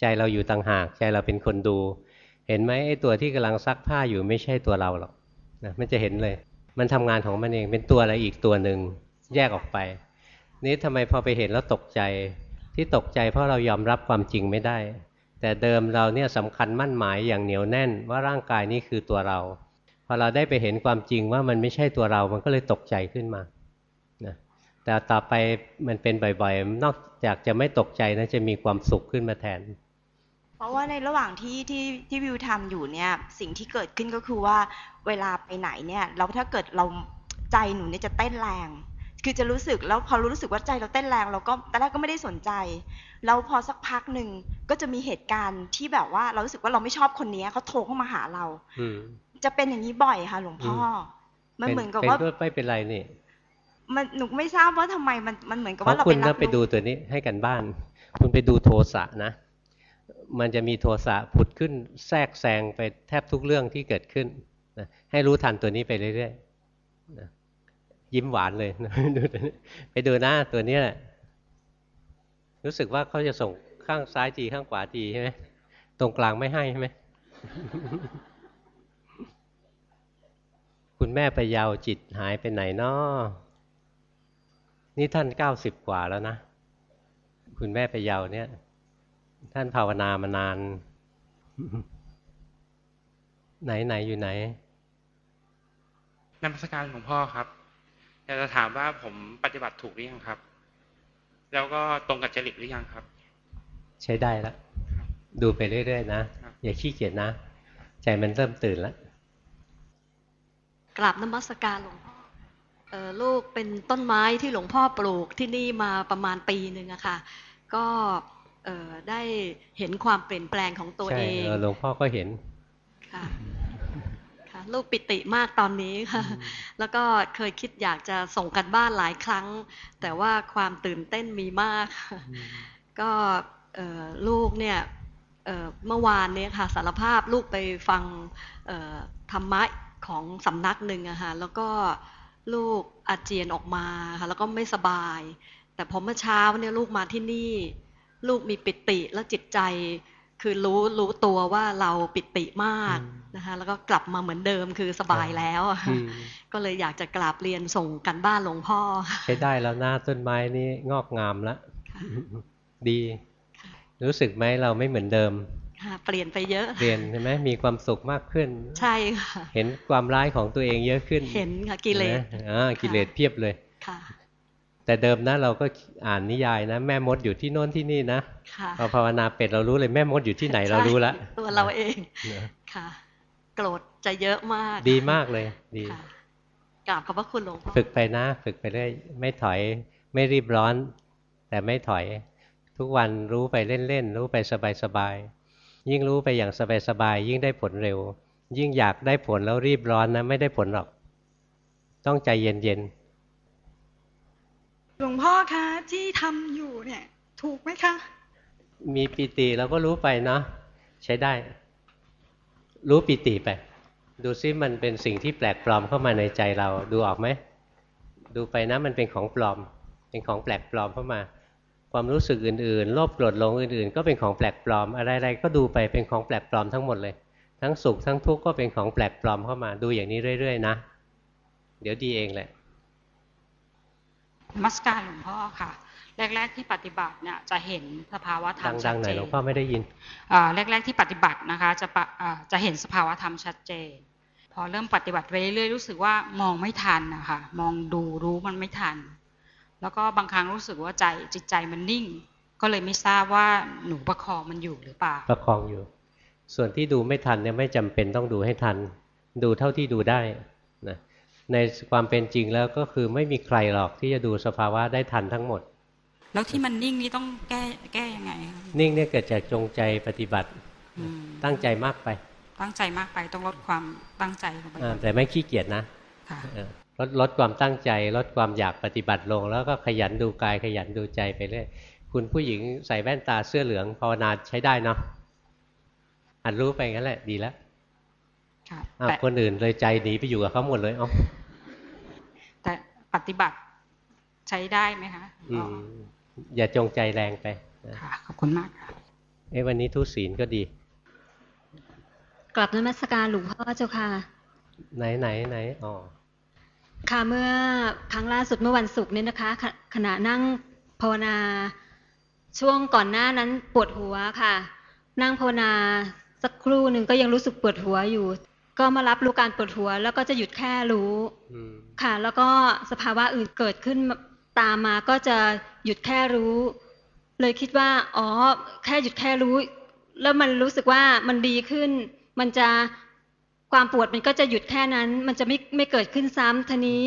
ใจเราอยู่ต่างหากใจเราเป็นคนดู เห็นไหมไอ้ตัวที่กำลังซักผ้าอยู่ไม่ใช่ตัวเราหรอกนะมันจะเห็นเลย มันทำงานของมันเองเป็นตัวอะไรอีกตัวหนึ่งแยกออกไป นี่ทำไมพอไปเห็นแล้วตกใจที่ตกใจเพราะเรายอมรับความจริงไม่ได้ แต่เดิมเราเนี่ยสำคัญมั่นหมายอย่างเหนียวแน่นว่าร่างกายนี้คือตัวเรา พอเราได้ไปเห็นความจริงว่ามันไม่ใช่ตัวเรา มันก็เลยตกใจขึ้นมานะแต่ต่อไปมันเป็นบ่อยๆ นอกจากจะไม่ตกใจนะจะมีความสุขขึ้นมาแทน เพราะว่าในระหว่างที่ที่ที่วิวทำอยู่เนี่ยสิ่งที่เกิดขึ้นก็คือว่าเวลาไปไหนเนี่ยเราถ้าเกิดเราใจหนูเนี่ยจะเต้นแรง คือจะรู้สึกแล้วพอรู้สึกว่าใจเราเต้นแรงเราก็ตอนแรกก็ไม่ได้สนใจแล้วพอสักพักหนึ่งก็จะมีเหตุการณ์ที่แบบว่าเรารู้สึกว่าเราไม่ชอบคนนี้เขาโทรเข้ามาหาเราอืมจะเป็นอย่างนี้บ่อยค่ะ หลวงพ่ออมันเหมือนกับป็ว่าด้วยไม่เป็นไรนี่มันหนูไม่ทราบว่าทำไมมันมันเหมือนกับเพว่าราะเราคุไปณรัถ้าบไปดูรู้ตัวนี้ให้กันบ้าน คุณไปดูโทสะนะ มันจะมีโทสะผุดขึ้นแทรกแซงไปแทบทุกเรื่องที่เกิดขึ้นนะให้รู้ทันตัวนี้ไปเรื่อยๆนะยิ้มหวานเลยนะไปดูนะตัวนี้แหละ รู้สึกว่าเขาจะส่งข้างซ้ายทีข้างขวาทีใช่ไหมตรงกลางไม่ให้ใช่ไหมคุณแม่ไปยาวจิตหายไปไหนนาะนี่ท่านเก้าสิบกว่าแล้วนะ คุณแม่ไปยาวเนี่ย ท่านภาวนามานาน ไหนไหนอยู่ไหนนมัสการหลวงพ่อครับอยากจะถามว่าผมปฏิบัติถูกหรือยังครับ แล้วก็ตรงกับจริตหรือยังครับ ใช้ได้แล้วดูไปเรื่อยๆนะ อย่าขี้เกียจนะ ใจมันเริ่มตื่นแล้วกราบนมัสการหลวงพ่อเอ่อลูกเป็นต้นไม้ที่หลวงพ่อปลูกที่นี่มาประมาณปีหนึ่งอะค่ะ ก็เอ่อ ได้เห็นความเปลี่ยนแปลงของตัวใช่เองเออหลวงพ่อก็เห็นค่ะค่ะลูกปิติมากตอนนี้ค่ะ แล้วก็เคยคิดอยากจะส่งกันบ้านหลายครั้ง แต่ว่าความตื่นเต้นมีมากค่ะก็เอ่อลูกเนี่ยเอ่อเมื่อวานเนี่ยค่ะสารภาพลูกไปฟังเอ่อธรรมะของสำนักหนึ่งอะค่ะแล้วก็ลูกอาเจียนออกมาค่ะแล้วก็ไม่สบาย แต่พอเมื่อเช้าเนี่ยลูกมาที่นี่ ลูกมีปิติแล้วจิตใจ คือรู้รู้ตัวว่าเราปิติมากนะคะแล้วก็กลับมาเหมือนเดิมคือสบายแล้วอะค่ะอืมก็เลยอยากจะกราบเรียนส่งกันบ้านหลวงพ่อค่ะใช้ได้แล้วหน้าต้นไม้นี่งอกงามแล้วดี รู้สึกไหมเราไม่เหมือนเดิมค่ะเปลี่ยนไปเยอะเรียนใช่ไหมมีความสุขมากขึ้น ใช่ค่ะ เห็นความร้ายของตัวเองเยอะขึ้น เห็นค่ะกิเลสนะอ่ากิเลสเพียบเลยค่ะ แต่เดิมนะเราก็อ่านนิยายนะแม่มดอยู่ที่โน่นที่นี่นะค่ะพอภาวนาเป็ดเรารู้เลยแม่มดอยู่ที่ไหนเรารู้ละใช่ตัวเราเองนะค่ะโกรธจะเยอะมาก ดีมากเลย ดีค่ะกราบขอบพระคุณหลวงพ่อฝึกไปนะ ฝึกไปเรื่อยไม่ถอยไม่รีบร้อน แต่ไม่ถอย ทุกวันรู้ไปเล่นๆรู้ไปสบายๆยิ่งรู้ไปอย่างสบายๆยิ่งได้ผลเร็ว ยิ่งอยากได้ผลแล้วรีบร้อนนะ ไม่ได้ผลหรอก ต้องใจเย็น หลวงพ่อคะที่ทำอยู่เนี่ย ถูกไหมคะ มีปิติเราก็รู้ไปเนาะใช้ได้ รู้ปิติไป ดูซิมันเป็นสิ่งที่แปลกปลอมเข้ามาในใจเราดูออกไหมดูไปนะมันเป็นของปลอม เป็นของแปลกปลอมเข้ามา ความรู้สึกอื่นๆโลภโกรธหลงอื่นๆ ก็เป็นของแปลกปลอม อะไรๆก็ดูไปเป็นของแปลกปลอมทั้งหมดเลย ทั้งสุขทั้งทุกข์ก็เป็นของแปลกปลอมเข้ามา ดูอย่างนี้เรื่อย ๆ นะ เดี๋ยวดีเองแหละ มัสการหลวงพ่อค่ะ แรก ๆที่ปฏิบัติเนี่ยจะเห็นสภาวะธรรมชัดัดงๆหเจน่อยนหลวงพ่อไม่ได้ยินอ่าแรก ๆที่ปฏิบัตินะคะจะปะอ่าจะเห็นสภาวะธรรมชัดเจน พอเริ่มปฏิบัติไปเรื่อยๆรู้สึกว่ามองไม่ทันนะคะมองดูรู้มันไม่ทัน แล้วก็บางครั้งรู้สึกว่าใจจิตใจมันนิ่ง ก็เลยไม่ทราบว่าหนูประคองมันอยู่หรือเปล่าประคองอยู่ ส่วนที่ดูไม่ทันเนี่ยไม่จำเป็นต้องดูให้ทัน ดูเท่าที่ดูได้นะ ในความเป็นจริงแล้วก็คือไม่มีใครหรอกที่จะดูสภาวะได้ทันทั้งหมด แล้วที่มันนิ่งนี่ต้องแก้แก้ยังไงคะนิ่งเนี่ยเกิดจากจงใจปฏิบัติอืมตั้งใจมากไป ตั้งใจมากไปต้องลดความตั้งใจลงไปอ่าแต่ไม่ขี้เกียจนะค่ะเออลดลดความตั้งใจ ลดความอยากปฏิบัติลง แล้วก็ขยันดูกายขยันดูใจไปเรื่อยคุณผู้หญิงใส่แว่นตาเสื้อเหลืองภาวนาใช้ได้เนาะหัดรู้ไปงั้นแหละดีแล้ว ค่ะอ้าวแต่คนอื่นเลยใจหนีไปอยู่กับเขาหมดเลยเอ้าแต่ปฏิบัติใช้ได้ไหมคะอืมอย่าจงใจแรงไปนะค่ะขอบคุณมากค่ะเอ้วันนี้ทุศีลก็ดี กลับนมัสการหลวงพ่อเจ้าค่ะ ไหนไหนไหนอ๋อค่ะเมื่อครั้งล่าสุดเมื่อวันศุกร์เนี่ยนะคะขขณะนั่งภาวนาช่วงก่อนหน้านั้นปวดหัวค่ะ นั่งภาวนาสักครู่หนึ่งก็ยังรู้สึกปวดหัวอยู่ ก็มารับรู้การปวดหัว แล้วก็จะหยุดแค่รู้อืมค่ะ แล้วก็สภาวะอื่นเกิดขึ้นตามมาก็จะหยุดแค่รู้ เลยคิดว่า อ๋อ แค่หยุดแค่รู้ แล้วมันรู้สึกว่ามันดีขึ้น มันจะความปวดมันก็จะหยุดแค่นั้น มันจะไม่ไม่เกิดขึ้นซ้ำทีนี้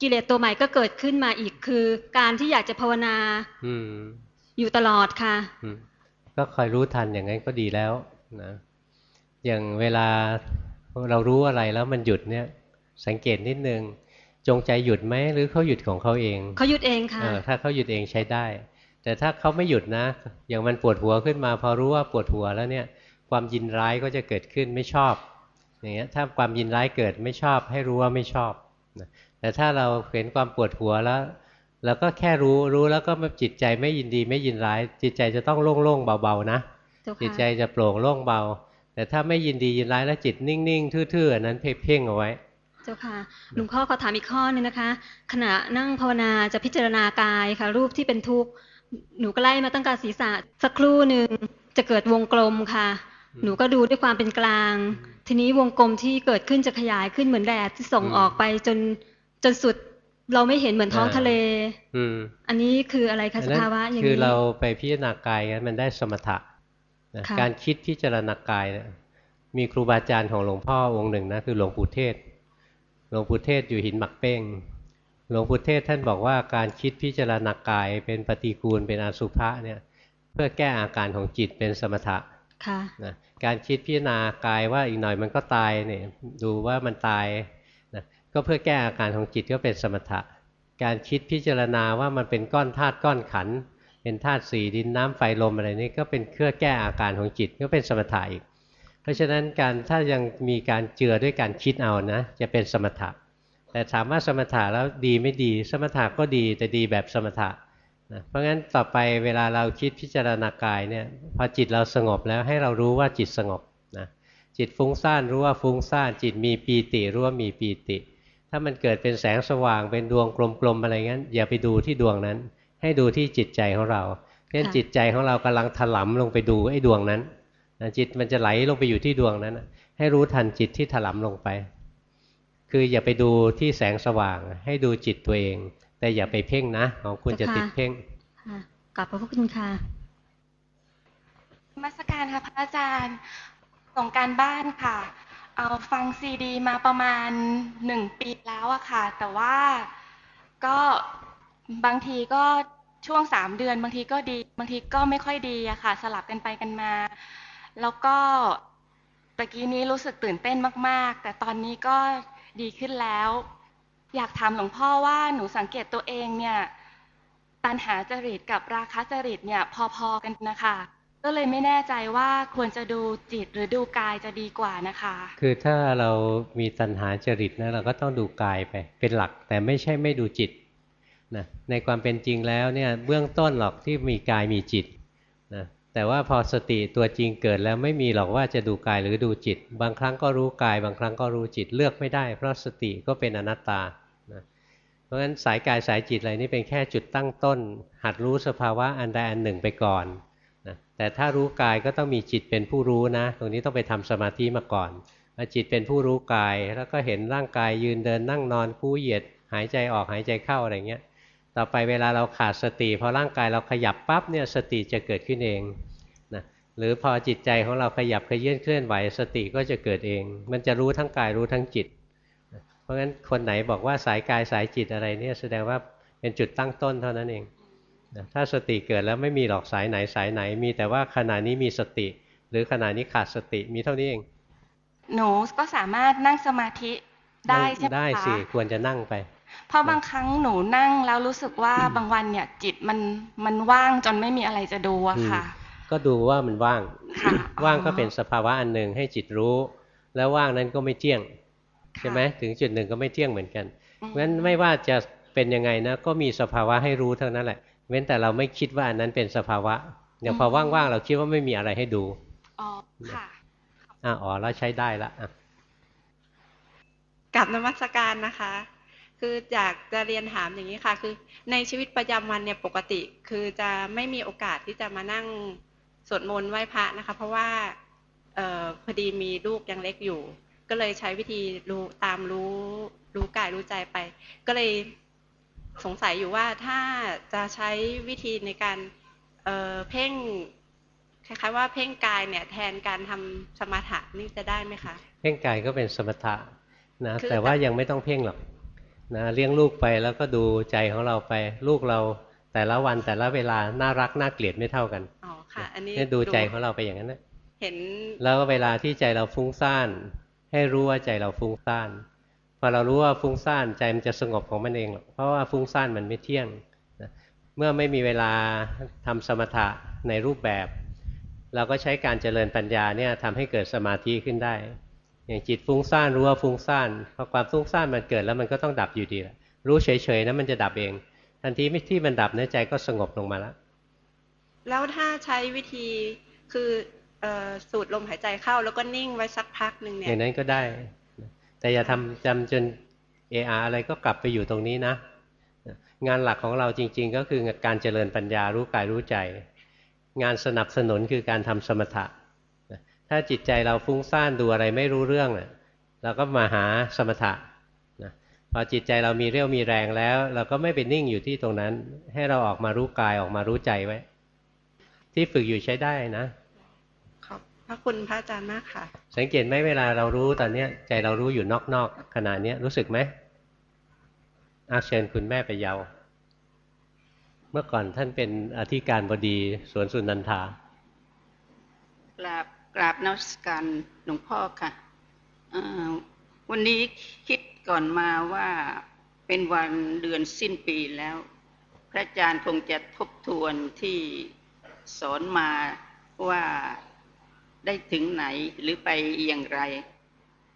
กิเลสตัวใหม่ก็เกิดขึ้นมาอีกคือ การที่อยากจะภาวนา อืมอยู่ตลอดค่ะอืมก็คอยรู้ทันอย่างนั้นก็ดีแล้วนะอย่างเวลา เรารู้อะไรแล้วมันหยุดเนี่ย สังเกตนิดนึง จงใจหยุดไหมหรือเขาหยุดของเขาเองเขาหยุดเองค่ะเออถ้าเขาหยุดเองใช้ได้ แต่ถ้าเขาไม่หยุดนะ อย่างมันปวดหัวขึ้นมา พอรู้ว่าปวดหัวแล้วเนี่ย ความยินร้ายก็จะเกิดขึ้นไม่ชอบอย่างเงี้ยถ้าความยินร้ายเกิดไม่ชอบ ให้รู้ว่าไม่ชอบนะแต่ถ้าเราเห็นความปวดหัวแล้วเราก็แค่รู้รู้แล้วก็จิตใจไม่ยินดีไม่ยินร้าย จิตใจจะต้องโล่งๆเบาๆนะเจ้าค่ะจิตใจจะโปร่งโล่งเบา แต่ถ้าไม่ยินดียินร้ายแล้วจิตนิ่งๆทื่อๆอันนั้นเพ่งๆเอาไว้ เจ้าค่ะหลวงพ่อขอถามอีกข้อหนึงนะคะ ขณะนั่งภาวนาจะพิจารณากายค่ะ รูปที่เป็นทุกข์หนูก็ไล่มาตั้งแต่ศีรษะสักครู่หนึ่งจะเกิดวงกลมค่ะ หนูก็ดูด้วยความเป็นกลาง ทีนี้วงกลมที่เกิดขึ้นจะขยายขึ้นเหมือนแดดที่ส่งอืมออกไปจนจนสุดเราไม่เห็นเหมือนท้องอ่าทะเล อืมอันนี้คืออะไรคะอันสนั้นภาวะอย่างคือนี้เราไปพิจารณากายนั้นมันได้สมถะ นะค่ะการคิดพิจารณากายเนี่ยมีครูบาอาจารย์ของหลวงพ่อองค์หนึ่งนะคือหลวงปู่เทศ หลวงปู่เทศอยู่หินหมักเป้ง หลวงปู่เทศท่านบอกว่าการคิดพิจารณากายเป็นปฏิกูลเป็นอสุภะเนี่ยเพื่อแก้อาการของจิตเป็นสมถะค่ะนะการคิดพิจารณากายว่าอีกหน่อยมันก็ตายเนี่ยดูว่ามันตายนะก็เพื่อแก้อาการของจิตก็เป็นสมถะ การคิดพิจารณาว่ามันเป็นก้อนธาตุก้อนขันธ์ เป็นธาตุสี่ดินน้ำไฟลมอะไรนี่ก็เป็นเครื่องแก้อาการของจิตก็เป็นสมถะอีก เพราะฉะนั้นการถ้ายังมีการเจือด้วยการคิดเอานะ จะเป็นสมถะ แต่ถามว่าสมถะแล้วดีไม่ดี สมถะก็ดีแต่ดีแบบสมถะนะเพราะงั้นต่อไปเวลาเราคิดพิจารณากายเนี่ยพอจิตเราสงบแล้วให้เรารู้ว่าจิตสงบนะจิตฟุ้งซ่านรู้ว่าฟุ้งซ่าน จิตมีปีติรู้ว่ามีปีติ ถ้ามันเกิดเป็นแสงสว่างเป็นดวงกลมๆอะไรงั้น อย่าไปดูที่ดวงนั้น ให้ดูที่จิตใจของเราเพราะฉะนั้นค่ะจิตใจของเรากำลังถลำลงไปดูไอ้ดวงนั้นนะจิตมันจะไหลลงไปอยู่ที่ดวงนั้นน่ะให้รู้ทันจิตที่ถลำลงไป คืออย่าไปดูที่แสงสว่าง ให้ดูจิตตัวเอง แต่อย่าไปเพ่งนะของคุณจะเจ้าค่ะติดเพ่งค่ะกลับพระพุทธคุณค่ะนมัสการค่ะพระอาจารย์ส่งการบ้านค่ะ เอาฟังซีดี มาประมาณหนึ่งปีแล้วอะค่ะ แต่ว่าก็ บางทีก็ช่วงสามเดือน บางทีก็ดี บางทีก็ไม่ค่อยดีอะค่ะ สลับกันไปกันมา แล้วก็ตะกี้นี้รู้สึกตื่นเต้นมาก ๆ แต่ตอนนี้ก็ดีขึ้นแล้ว อยากถามหลวงพ่อว่าหนูสังเกตตัวเองเนี่ย ตัณหาจริตกับราคะจริตเนี่ยพอๆกันนะคะก็เลยไม่แน่ใจว่าควรจะดูจิตหรือดูกายจะดีกว่านะคะ คือถ้าเรามีตัณหาจริตนะเราก็ต้องดูกายไป เป็นหลักแต่ไม่ใช่ไม่ดูจิต นะในความเป็นจริงแล้วเนี่ยเบื้องต้นหรอกที่มีกายมีจิตนะแต่ว่าพอสติตัวจริงเกิดแล้วไม่มีหรอกว่าจะดูกายหรือดูจิต บางครั้งก็รู้กาย บางครั้งก็รู้จิตเลือกไม่ได้ เพราะสติก็เป็นอนัตตานะเพราะฉะนั้นสายกายสายจิตอะไรนี่เป็นแค่จุดตั้งต้น หัดรู้สภาวะอันใดอันหนึ่งไปก่อนนะแต่ถ้ารู้กายก็ต้องมีจิตเป็นผู้รู้นะ ตรงนี้ต้องไปทำสมาธิมาก่อนจิตเป็นผู้รู้กายแล้วก็เห็นร่างกายยืนเดินนั่งนอนคู่เหยียด หายใจออกหายใจเข้าอะไรเงี้ย ต่อไปเวลาเราขาดสติพอร่างกายเราขยับปั๊บเนี่ยสติจะเกิดขึ้นเองนะหรือพอจิตใจของเราขยับขยื่นเคลื่อนไหว สติก็จะเกิดเอง มันจะรู้ทั้งกายรู้ทั้งจิต เพราะงั้นคนไหนบอกว่าสายกายสายจิตอะไรเนี่ยแสดงว่าเป็นจุดตั้งต้นเท่านั้นเองนะถ้าสติเกิดแล้วไม่มีหลอกสายไหนสายไหน มีแต่ว่าขณะนี้มีสติ หรือขณะนี้ขาดสติมีเท่านี้เอง หนูก็สามารถนั่งสมาธิได้ใช่ไหมคะได้สิควรจะนั่งไป เพราะบางครั้งหนูนั่งแล้วรู้สึกว่าบางวันเนี่ยจิตมันมันว่างจนไม่มีอะไรจะดูอะค่ะ ก็ดูว่ามันว่าง ว่างก็เป็นสภาวะอันหนึ่งให้จิตรู้ แล้วว่างนั้นก็ไม่เที่ยงใช่ไหมถึงจุดหนึ่งก็ไม่เที่ยงเหมือนกันเพราะฉะนั้นไม่ว่าจะเป็นยังไงนะก็มีสภาวะให้รู้เท่านั้นแหละ เว้นแต่เราไม่คิดว่าอันนั้นเป็นสภาวะอย่างพอว่างๆเราคิดว่าไม่มีอะไรให้ดูอ๋อค่ะอ๋อแล้วใช้ได้ละกับนมัสการนะคะ คืออยากจะเรียนถามอย่างนี้ค่ะ คือในชีวิตประจำวันเนี่ยปกติ คือจะไม่มีโอกาสที่จะมานั่งสวดมนต์ไหว้พระนะคะ เพราะว่าเออพอดีมีลูกยังเล็กอยู่ ก็เลยใช้วิธีรู้ตามรู้รู้กายรู้ใจไป ก็เลยสงสัยอยู่ว่าถ้าจะใช้วิธีในการเเพ่งคล้ายๆว่าเพ่งกายเนี่ยแทนการทำสมถะนี่จะได้ไหมคะ เพ่งกายก็เป็นสมถะนะแต่ว่ายังไม่ต้องเพ่งหรอก นะเลี้ยงลูกไปแล้วก็ดูใจของเราไป ลูกเราแต่ละวันแต่ละเวลาน่ารักน่าเกลียดไม่เท่ากันอ๋อค่ะ อันนี้ดูใจของเราไปอย่างนั้นนะเห็น แล้วเวลาที่ใจเราฟุ้งซ่าน ให้รู้ว่าใจเราฟุ้งซ่านพอเรารู้ว่าฟุ้งซ่านใจมันจะสงบของมันเอง เพราะว่าฟุ้งซ่านมันไม่เที่ยงเมื่อไม่มีเวลาทำสมถะในรูปแบบ เราก็ใช้การเจริญปัญญาเนี่ยทำให้เกิดสมาธิขึ้นได้ อย่างจิตฟุ้งซ่านรู้ว่าฟุ้งซ่านพอความฟุ้งซ่านมันเกิดแล้วมันก็ต้องดับอยู่ดีแหละรู้เฉยๆนะมันจะดับเอง ทันทีที่มันดับเนื้อใจก็สงบลงมาแล้วแล้วถ้าใช้วิธีคือสูดลมหายใจเข้าแล้วก็นิ่งไว้สักพักหนึ่งเนี่ยอย่างนั้นก็ได้ แต่อย่าทำจำจนเออาอะไรก็กลับไปอยู่ตรงนี้นะ งานหลักของเราจริง ๆ ก็คือการเจริญปัญญารู้กายรู้ใจ งานสนับสนุนคือการทำสมถะ ถ้าจิตใจเราฟุ้งซ่านดูอะไรไม่รู้เรื่องเนี่ยเราก็มาหาสมถะนะพอจิตใจเรามีเรี่ยวมีแรงแล้ว เราก็ไม่ไปนิ่งอยู่ที่ตรงนั้น ให้เราออกมารู้กายออกมารู้ใจไว้ ที่ฝึกอยู่ใช้ได้นะ ขอบพระคุณพระอาจารย์มากค่ะ สังเกตไหมเวลาเรารู้ตอนเนี้ย ใจเรารู้อยู่นอกๆขณะนี้รู้สึกไหมอาเชิญคุณแม่ไปเยาว์เมื่อก่อนท่านเป็นอธิการบดีสวนสุนันทากราบ กราบนักการหลวงพ่อค่ะวันนี้คิดก่อนมาว่าเป็นวันเดือนสิ้นปีแล้ว พระอาจารย์คงจะทบทวนที่สอนมาว่าได้ถึงไหนหรือไปอย่างไร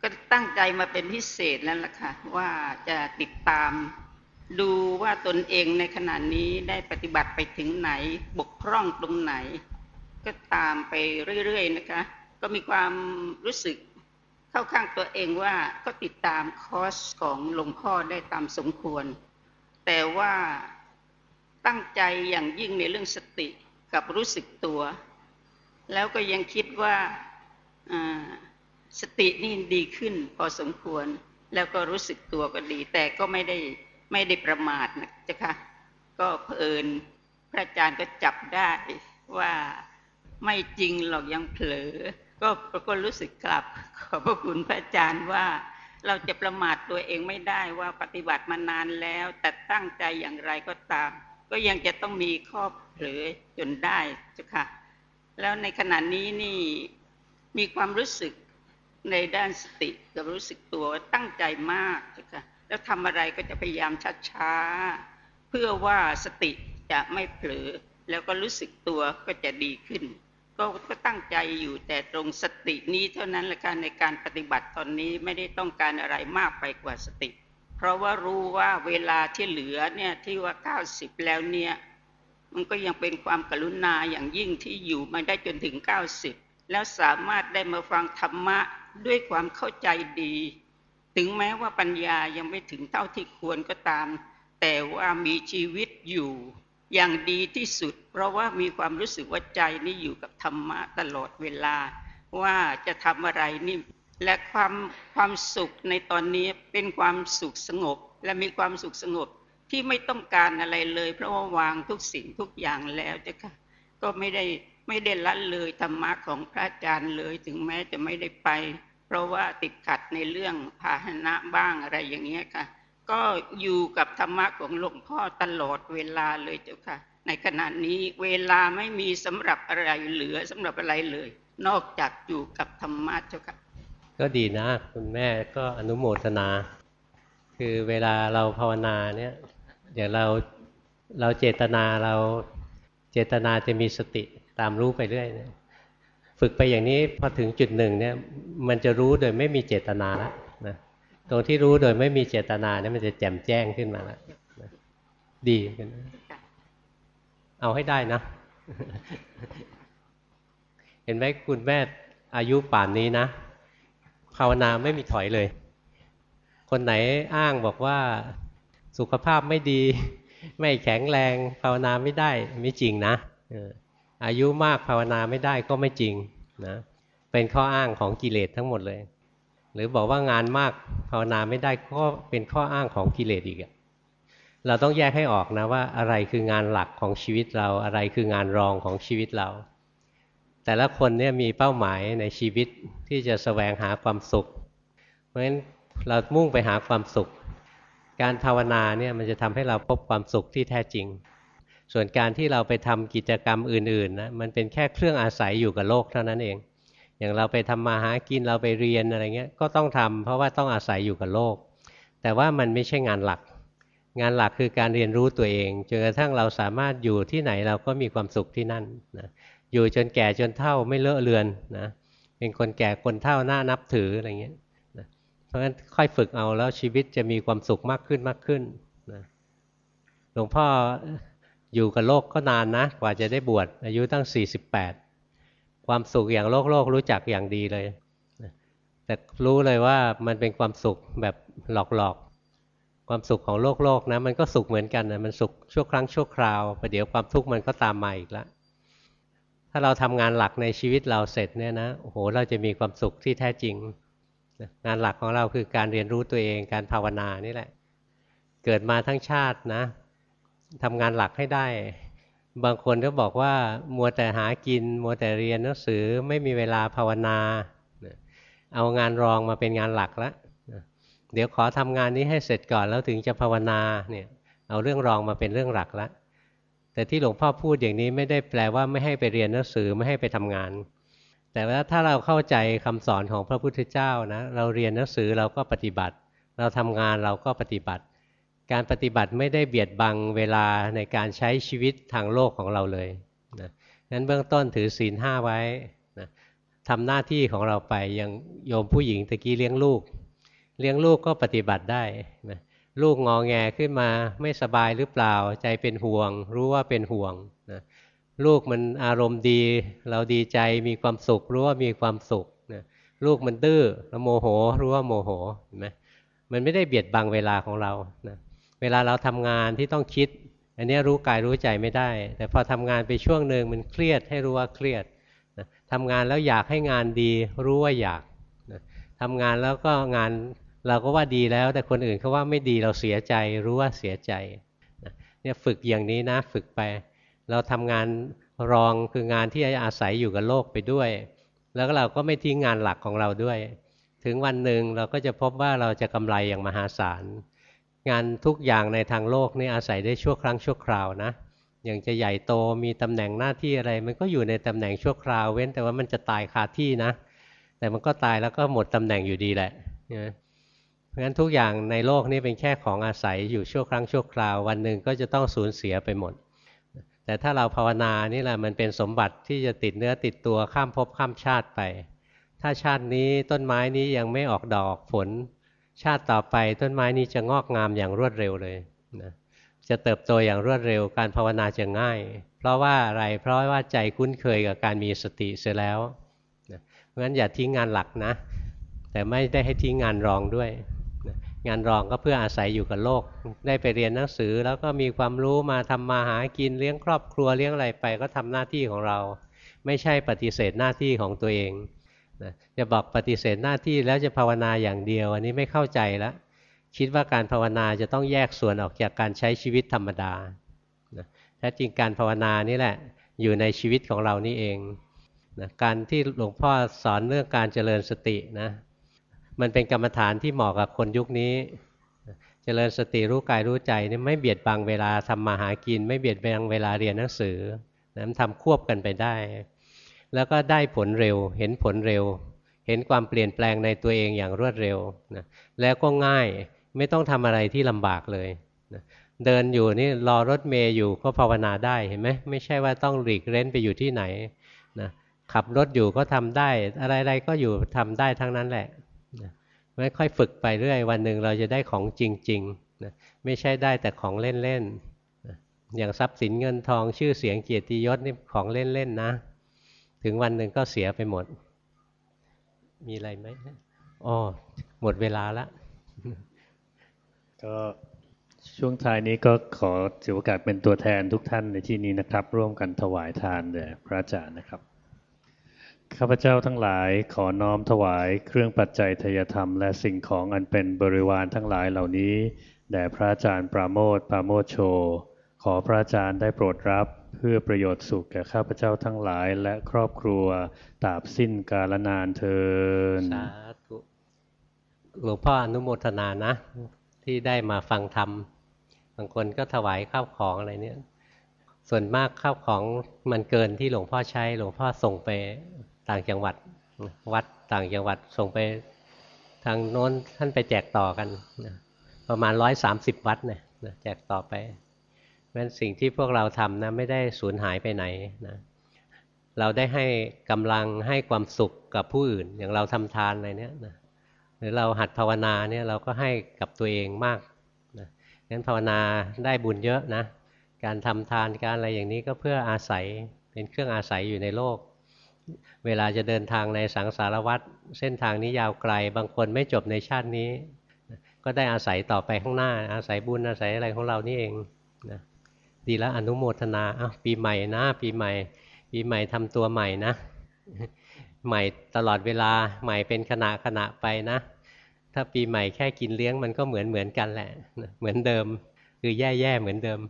ก็ตั้งใจมาเป็นพิเศษแล้วล่ะค่ะ ว่าจะติดตาม ดูว่าตนเองในขณะนี้ได้ปฏิบัติไปถึงไหน บกพร่องตรงไหน ก็ตามไปเรื่อยๆนะคะ ก็มีความรู้สึกเข้าข้างตัวเองว่าก็ติดตามคอร์สของหลวงพ่อได้ตามสมควร แต่ว่าตั้งใจอย่างยิ่งในเรื่องสติกับรู้สึกตัว แล้วก็ยังคิดว่าสตินี่ดีขึ้นพอสมควร แล้วก็รู้สึกตัวก็ดี แต่ก็ไม่ได้ไม่ได้ประมาทนะจ๊ะคะก็เพลินพระอาจารย์ก็จับได้ว่า ไม่จริงหรอกยังเผลอ ก็ก็รู้สึกกลับ ขอบพระคุณพระอาจารย์ว่า เราจะประมาทตัวเองไม่ได้ว่าปฏิบัติมานานแล้ว แต่ตั้งใจอย่างไรก็ตาม ก็ยังจะต้องมีข้อเผลอจนได้จ้ะค่ะ แล้วในขณะนี้นี่มีความรู้สึกในด้านสติกับรู้สึกตัวตั้งใจมากจ้ะค่ะแล้วทำอะไรก็จะพยายามช้าๆเพื่อว่าสติจะไม่เผลอ แล้วก็รู้สึกตัวก็จะดีขึ้น ก็ก็ตั้งใจอยู่แต่ตรงสตินี้เท่านั้นและการในการปฏิบัติตอนนี้ไม่ได้ต้องการอะไรมากไปกว่าสติ เพราะว่ารู้ว่าเวลาที่เหลือเนี่ยที่ว่าเก้าสิบแล้วเนี่ยมันก็ยังเป็นความกรุณาอย่างยิ่งที่อยู่มาได้จนถึงเก้าสิบแล้วสามารถได้มาฟังธรรมะด้วยความเข้าใจดี ถึงแม้ว่าปัญญายังไม่ถึงเท่าที่ควรก็ตาม แต่ว่ามีชีวิตอยู่ อย่างดีที่สุด เพราะว่ามีความรู้สึกว่าใจนี่อยู่กับธรรมะตลอดเวลา ว่าจะทำอะไรนี่และความความสุขในตอนนี้เป็นความสุขสงบ และมีความสุขสงบที่ไม่ต้องการอะไรเลย เพราะว่าวางทุกสิ่งทุกอย่างแล้วจ้ะค่ะก็ไม่ได้ไม่ได้ละเลยธรรมะของพระอาจารย์เลยถึงแม้จะไม่ได้ไป เพราะว่าติดขัดในเรื่องพาหนะบ้างอะไรอย่างเงี้ยค่ะ ก็อยู่กับธรรมะของหลวงพ่อตลอดเวลาเลยเจ้าค่ะ ในขณะนี้เวลาไม่มีสำหรับอะไรเหลือสำหรับอะไรเลย นอกจากอยู่กับธรรมะเจ้าค่ะ ก็ดีนะ คุณแม่ก็อนุโมทนา คือเวลาเราภาวนาเนี่ยเดี๋ยวเราเราเจตนาเราเจตนาจะมีสติตามรู้ไปเรื่อยนะฝึกไปอย่างนี้พอถึงจุดหนึ่งเนี่ยมันจะรู้โดยไม่มีเจตนาแล้ว ตรงที่รู้โดยไม่มีเจตนาเนี่ยมันจะแจ่มแจ้งขึ้นมาแล้วดีกันเอาให้ได้นะ เห็นไหมคุณแม่อายุป่านนี้นะ ภาวนาไม่มีถอยเลย คนไหนอ้างบอกว่าสุขภาพไม่ดี ไม่แข็งแรง ภาวนาไม่ได้ไม่จริงนะอายุมากภาวนาไม่ได้ก็ไม่จริงนะเป็นข้ออ้างของกิเลสทั้งหมดเลย หรือบอกว่างานมากภาวนาไม่ได้ก็เป็นข้ออ้างของกิเลสอีกเราต้องแยกให้ออกนะว่าอะไรคืองานหลักของชีวิตเราอะไรคืองานรองของชีวิตเรา แต่ละคนเนี่ยมีเป้าหมายในชีวิตที่จะสแสวงหาความสุข เพราะฉะนั้นเรามุ่งไปหาความสุข การภาวนาเนี่ยมันจะทำให้เราพบความสุขที่แท้จริง ส่วนการที่เราไปทำกิจกรรมอื่นๆนะมันเป็นแค่เครื่องอาศัยอยู่กับโลกเท่านั้นเอง อย่างเราไปทำมาหากินเราไปเรียนอะไรเงี้ยก็ต้องทำเพราะว่าต้องอาศัยอยู่กับโลก แต่ว่ามันไม่ใช่งานหลัก งานหลักคือการเรียนรู้ตัวเองจนกระทั่งเราสามารถอยู่ที่ไหนเราก็มีความสุขที่นั่นนะอยู่จนแก่จนเท่าไม่เลอะเลือนนะเป็นคนแก่คนเท่าหน้านับถืออะไรเงี้ยนะเพราะฉะนั้นค่อยฝึกเอาแล้วชีวิตจะมีความสุขมากขึ้นมากขึ้นนะหลวงพ่ออยู่กับโลกก็นานนะ กว่าจะได้บวชอายุตั้ง 48 ความสุขอย่างโลกโลกรู้จักอย่างดีเลย แต่รู้เลยว่ามันเป็นความสุขแบบหลอกๆ ความสุขของโลกโลกนะมันก็สุขเหมือนกันนะมันสุขชั่วครั้งชั่วคราวประเดี๋ยวความทุกข์มันก็ตามมาอีกแล้วถ้าเราทำงานหลักในชีวิตเราเสร็จเนี่ยนะโอ้โหเราจะมีความสุขที่แท้จริงงานหลักของเราคือการเรียนรู้ตัวเองการภาวนานี่แหละ เกิดมาทั้งชาตินะทำงานหลักให้ได้ บางคนก็บอกว่ามัวแต่หากิน มัวแต่เรียนหนังสือไม่มีเวลาภาวนา เอางานรองมาเป็นงานหลักแล้วเดี๋ยวขอทำงานนี้ให้เสร็จก่อนแล้วถึงจะภาวนาเนี่ยเอาเรื่องรองมาเป็นเรื่องหลักแล้วแต่ที่หลวงพ่อพูดอย่างนี้ไม่ได้แปลว่าไม่ให้ไปเรียนหนังสือไม่ให้ไปทำงาน แต่ว่าถ้าเราเข้าใจคำสอนของพระพุทธเจ้านะเราเรียนหนังสือเราก็ปฏิบัติ เราทำงานเราก็ปฏิบัติ การปฏิบัติไม่ได้เบียดบังเวลาในการใช้ชีวิตทางโลกของเราเลยนะนั้นเบื้องต้นถือศีลห้าไว้นะทำหน้าที่ของเราไปยังโยมผู้หญิงตะกี้เลี้ยงลูก เลี้ยงลูกก็ปฏิบัติได้นะลูกงอแงขึ้นมาไม่สบายหรือเปล่าใจเป็นห่วง รู้ว่าเป็นห่วงนะลูกมันอารมณ์ดี เราดีใจมีความสุข รู้ว่ามีความสุขนะลูกมันดื้อเราโมโห รู้ว่าโมโหเห็นไหมมันไม่ได้เบียดบังเวลาของเรานะ เวลาเราทำงานที่ต้องคิด อันนี้รู้กายรู้ใจไม่ได้ แต่พอทำงานไปช่วงหนึ่งมันเครียดให้รู้ว่าเครียดนะทำงานแล้วอยากให้งานดีรู้ว่าอยากนะทำงานแล้วก็งานเราก็ว่าดีแล้วแต่คนอื่นเขาว่าไม่ดีเราเสียใจรู้ว่าเสียใจเนี่ยฝึกอย่างนี้นะฝึกไป เราทำงานรองคืองานที่อาศัยอยู่กับโลกไปด้วย แล้วเราก็ไม่ทิ้งงานหลักของเราด้วย ถึงวันหนึ่งเราก็จะพบว่าเราจะกำไรอย่างมหาศาล งานทุกอย่างในทางโลกนี่อาศัยได้ชั่วครั้งชั่วคราวนะอย่างจะใหญ่โตมีตำแหน่งหน้าที่อะไร มันก็อยู่ในตำแหน่งชั่วคราว เว้นแต่ว่ามันจะตายคาที่นะ แต่มันก็ตายแล้วก็หมดตำแหน่งอยู่ดีแหละเพราะฉะนั้นทุกอย่างในโลกนี้เป็นแค่ของอาศัยอยู่ชั่วครั้งชั่วคราว วันหนึ่งก็จะต้องสูญเสียไปหมด แต่ถ้าเราภาวนานี่แหละมันเป็นสมบัติที่จะติดเนื้อติดตัวข้ามภพข้ามชาติไป ถ้าชาตินี้ต้นไม้นี้ยังไม่ออกดอกผล ชาติต่อไปต้นไม้นี้จะงอกงามอย่างรวดเร็วเลยนะจะเติบโตอย่างรวดเร็วการภาวนาจะง่าย เพราะว่าอะไรเพราะว่าใจคุ้นเคยกับการมีสติเสียแล้วเพราะฉะนั้นอย่าทิ้งงานหลักนะ แต่ไม่ได้ให้ทิ้งงานรองด้วยงานรองก็เพื่ออาศัยอยู่กับโลก ได้ไปเรียนหนังสือแล้วก็มีความรู้มาทำมาหากินเลี้ยงครอบครัวเลี้ยงอะไรไป ก็ทำหน้าที่ของเรา ไม่ใช่ปฏิเสธหน้าที่ของตัวเอง นะจะบอกปฏิเสธหน้าที่แล้วจะภาวนาอย่างเดียว อันนี้ไม่เข้าใจแล้วคิดว่าการภาวนาจะต้องแยกส่วนออกจากการใช้ชีวิตธรรมดาแท้จริงการภาวนานี่แหละอยู่ในชีวิตของเรานี่เองนะการที่หลวงพ่อสอนเรื่องการเจริญสตินะมันเป็นกรรมฐานที่เหมาะกับคนยุคนี้ เจริญสติรู้กายรู้ใจนี่ไม่เบียดบังเวลาทำมาหากิน ไม่เบียดบังเวลาเรียนหนังสือนะทำควบกันไปได้ แล้วก็ได้ผลเร็ว เห็นผลเร็ว เห็นความเปลี่ยนแปลงในตัวเองอย่างรวดเร็วนะแล้วก็ง่ายไม่ต้องทำอะไรที่ลำบากเลยนะเดินอยู่นี่รอรถเมย์อยู่ก็ภาวนาได้เห็นไหมไม่ใช่ว่าต้องหลีกเล่นไปอยู่ที่ไหนนะขับรถอยู่ก็ทำได้ อะไรๆก็อยู่ทำได้ทั้งนั้นแหละนะไม่ค่อยฝึกไปเรื่อย วันหนึ่งเราจะได้ของจริงๆนะไม่ใช่ได้แต่ของเล่นๆนะอย่างทรัพย์สินเงินทองชื่อเสียงเกียรติยศนี่ของเล่นๆนะ ถึงวันหนึ่งก็เสียไปหมด มีอะไรไหมอ๋อหมดเวลาแล้วก็ช่วงท้ายนี้ก็ขอถือโอกาสเป็นตัวแทนทุกท่านในที่นี้นะครับ ร่วมกันถวายทานแด่พระอาจารย์นะครับข้าพเจ้าทั้งหลายขอน้อมถวายเครื่องปัจจัยทยธรรม และสิ่งของอันเป็นบริวารทั้งหลายเหล่านี้แด่พระอาจารย์ปราโมทปราโมทโช ขอพระอาจารย์ได้โปรดรับ เพื่อประโยชน์สุขแก่ข้าพเจ้าทั้งหลายและครอบครัวตราบสิ้นกาลนานเทินสาธุหลวงพ่ออนุโมทนานะ ที่ได้มาฟังธรรมบางคนก็ถวายข้าวของอะไรเนี่ย ส่วนมากข้าวของมันเกินที่หลวงพ่อใช้ หลวงพ่อส่งไปต่างจังหวัด วัดต่างจังหวัดส่งไปทางโน้นท่านไปแจกต่อกัน ประมาณร้อยสามสิบวัดเนี่ยแจกต่อไป ราะฉะนั้นสิ่งที่พวกเราทำนะไม่ได้สูญหายไปไหนนะเราได้ให้กำลังให้ความสุขกับผู้อื่น อย่างเราทำทานอะไรเนี่ยนะหรือเราหัดภาวนาเนี่ยเราก็ให้กับตัวเองมากนะงั้นภาวนาได้บุญเยอะนะ การทำทานการอะไรอย่างนี้ก็เพื่ออาศัยเป็นเครื่องอาศัยอยู่ในโลก เวลาจะเดินทางในสังสารวัฏเส้นทางนี้ยาวไกล บางคนไม่จบในชาตินี้ ก็ได้อาศัยต่อไปข้างหน้า อาศัยบุญอาศัยอะไรของเรานี่เอง ดีแล้วอนุโมทนาอ้าวปีใหม่นะ ปีใหม่ ปีใหม่ทำตัวใหม่นะ ใหม่ตลอดเวลาใหม่เป็นขณะขณะไปนะ ถ้าปีใหม่แค่กินเลี้ยงมันก็เหมือนเหมือนกันแหละ เหมือนเดิม คือแย่ๆเหมือนเดิม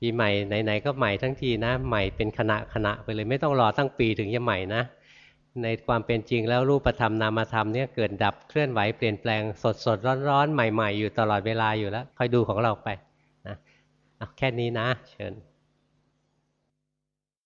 ปีใหม่ไหนๆก็ใหม่ทั้งทีนะ ใหม่เป็นขณะขณะไปเลยไม่ต้องรอตั้งปีถึงจะใหม่นะในความเป็นจริงแล้วรูปธรรมนามธรรมเนี่ยเกิดดับเคลื่อนไหวเปลี่ยนแปลงสดสดร้อนร้อนใหม่ ๆ อยู่ตลอดเวลาอยู่แล้วคอยดูของเราไป แค่นี้นะ เชิญ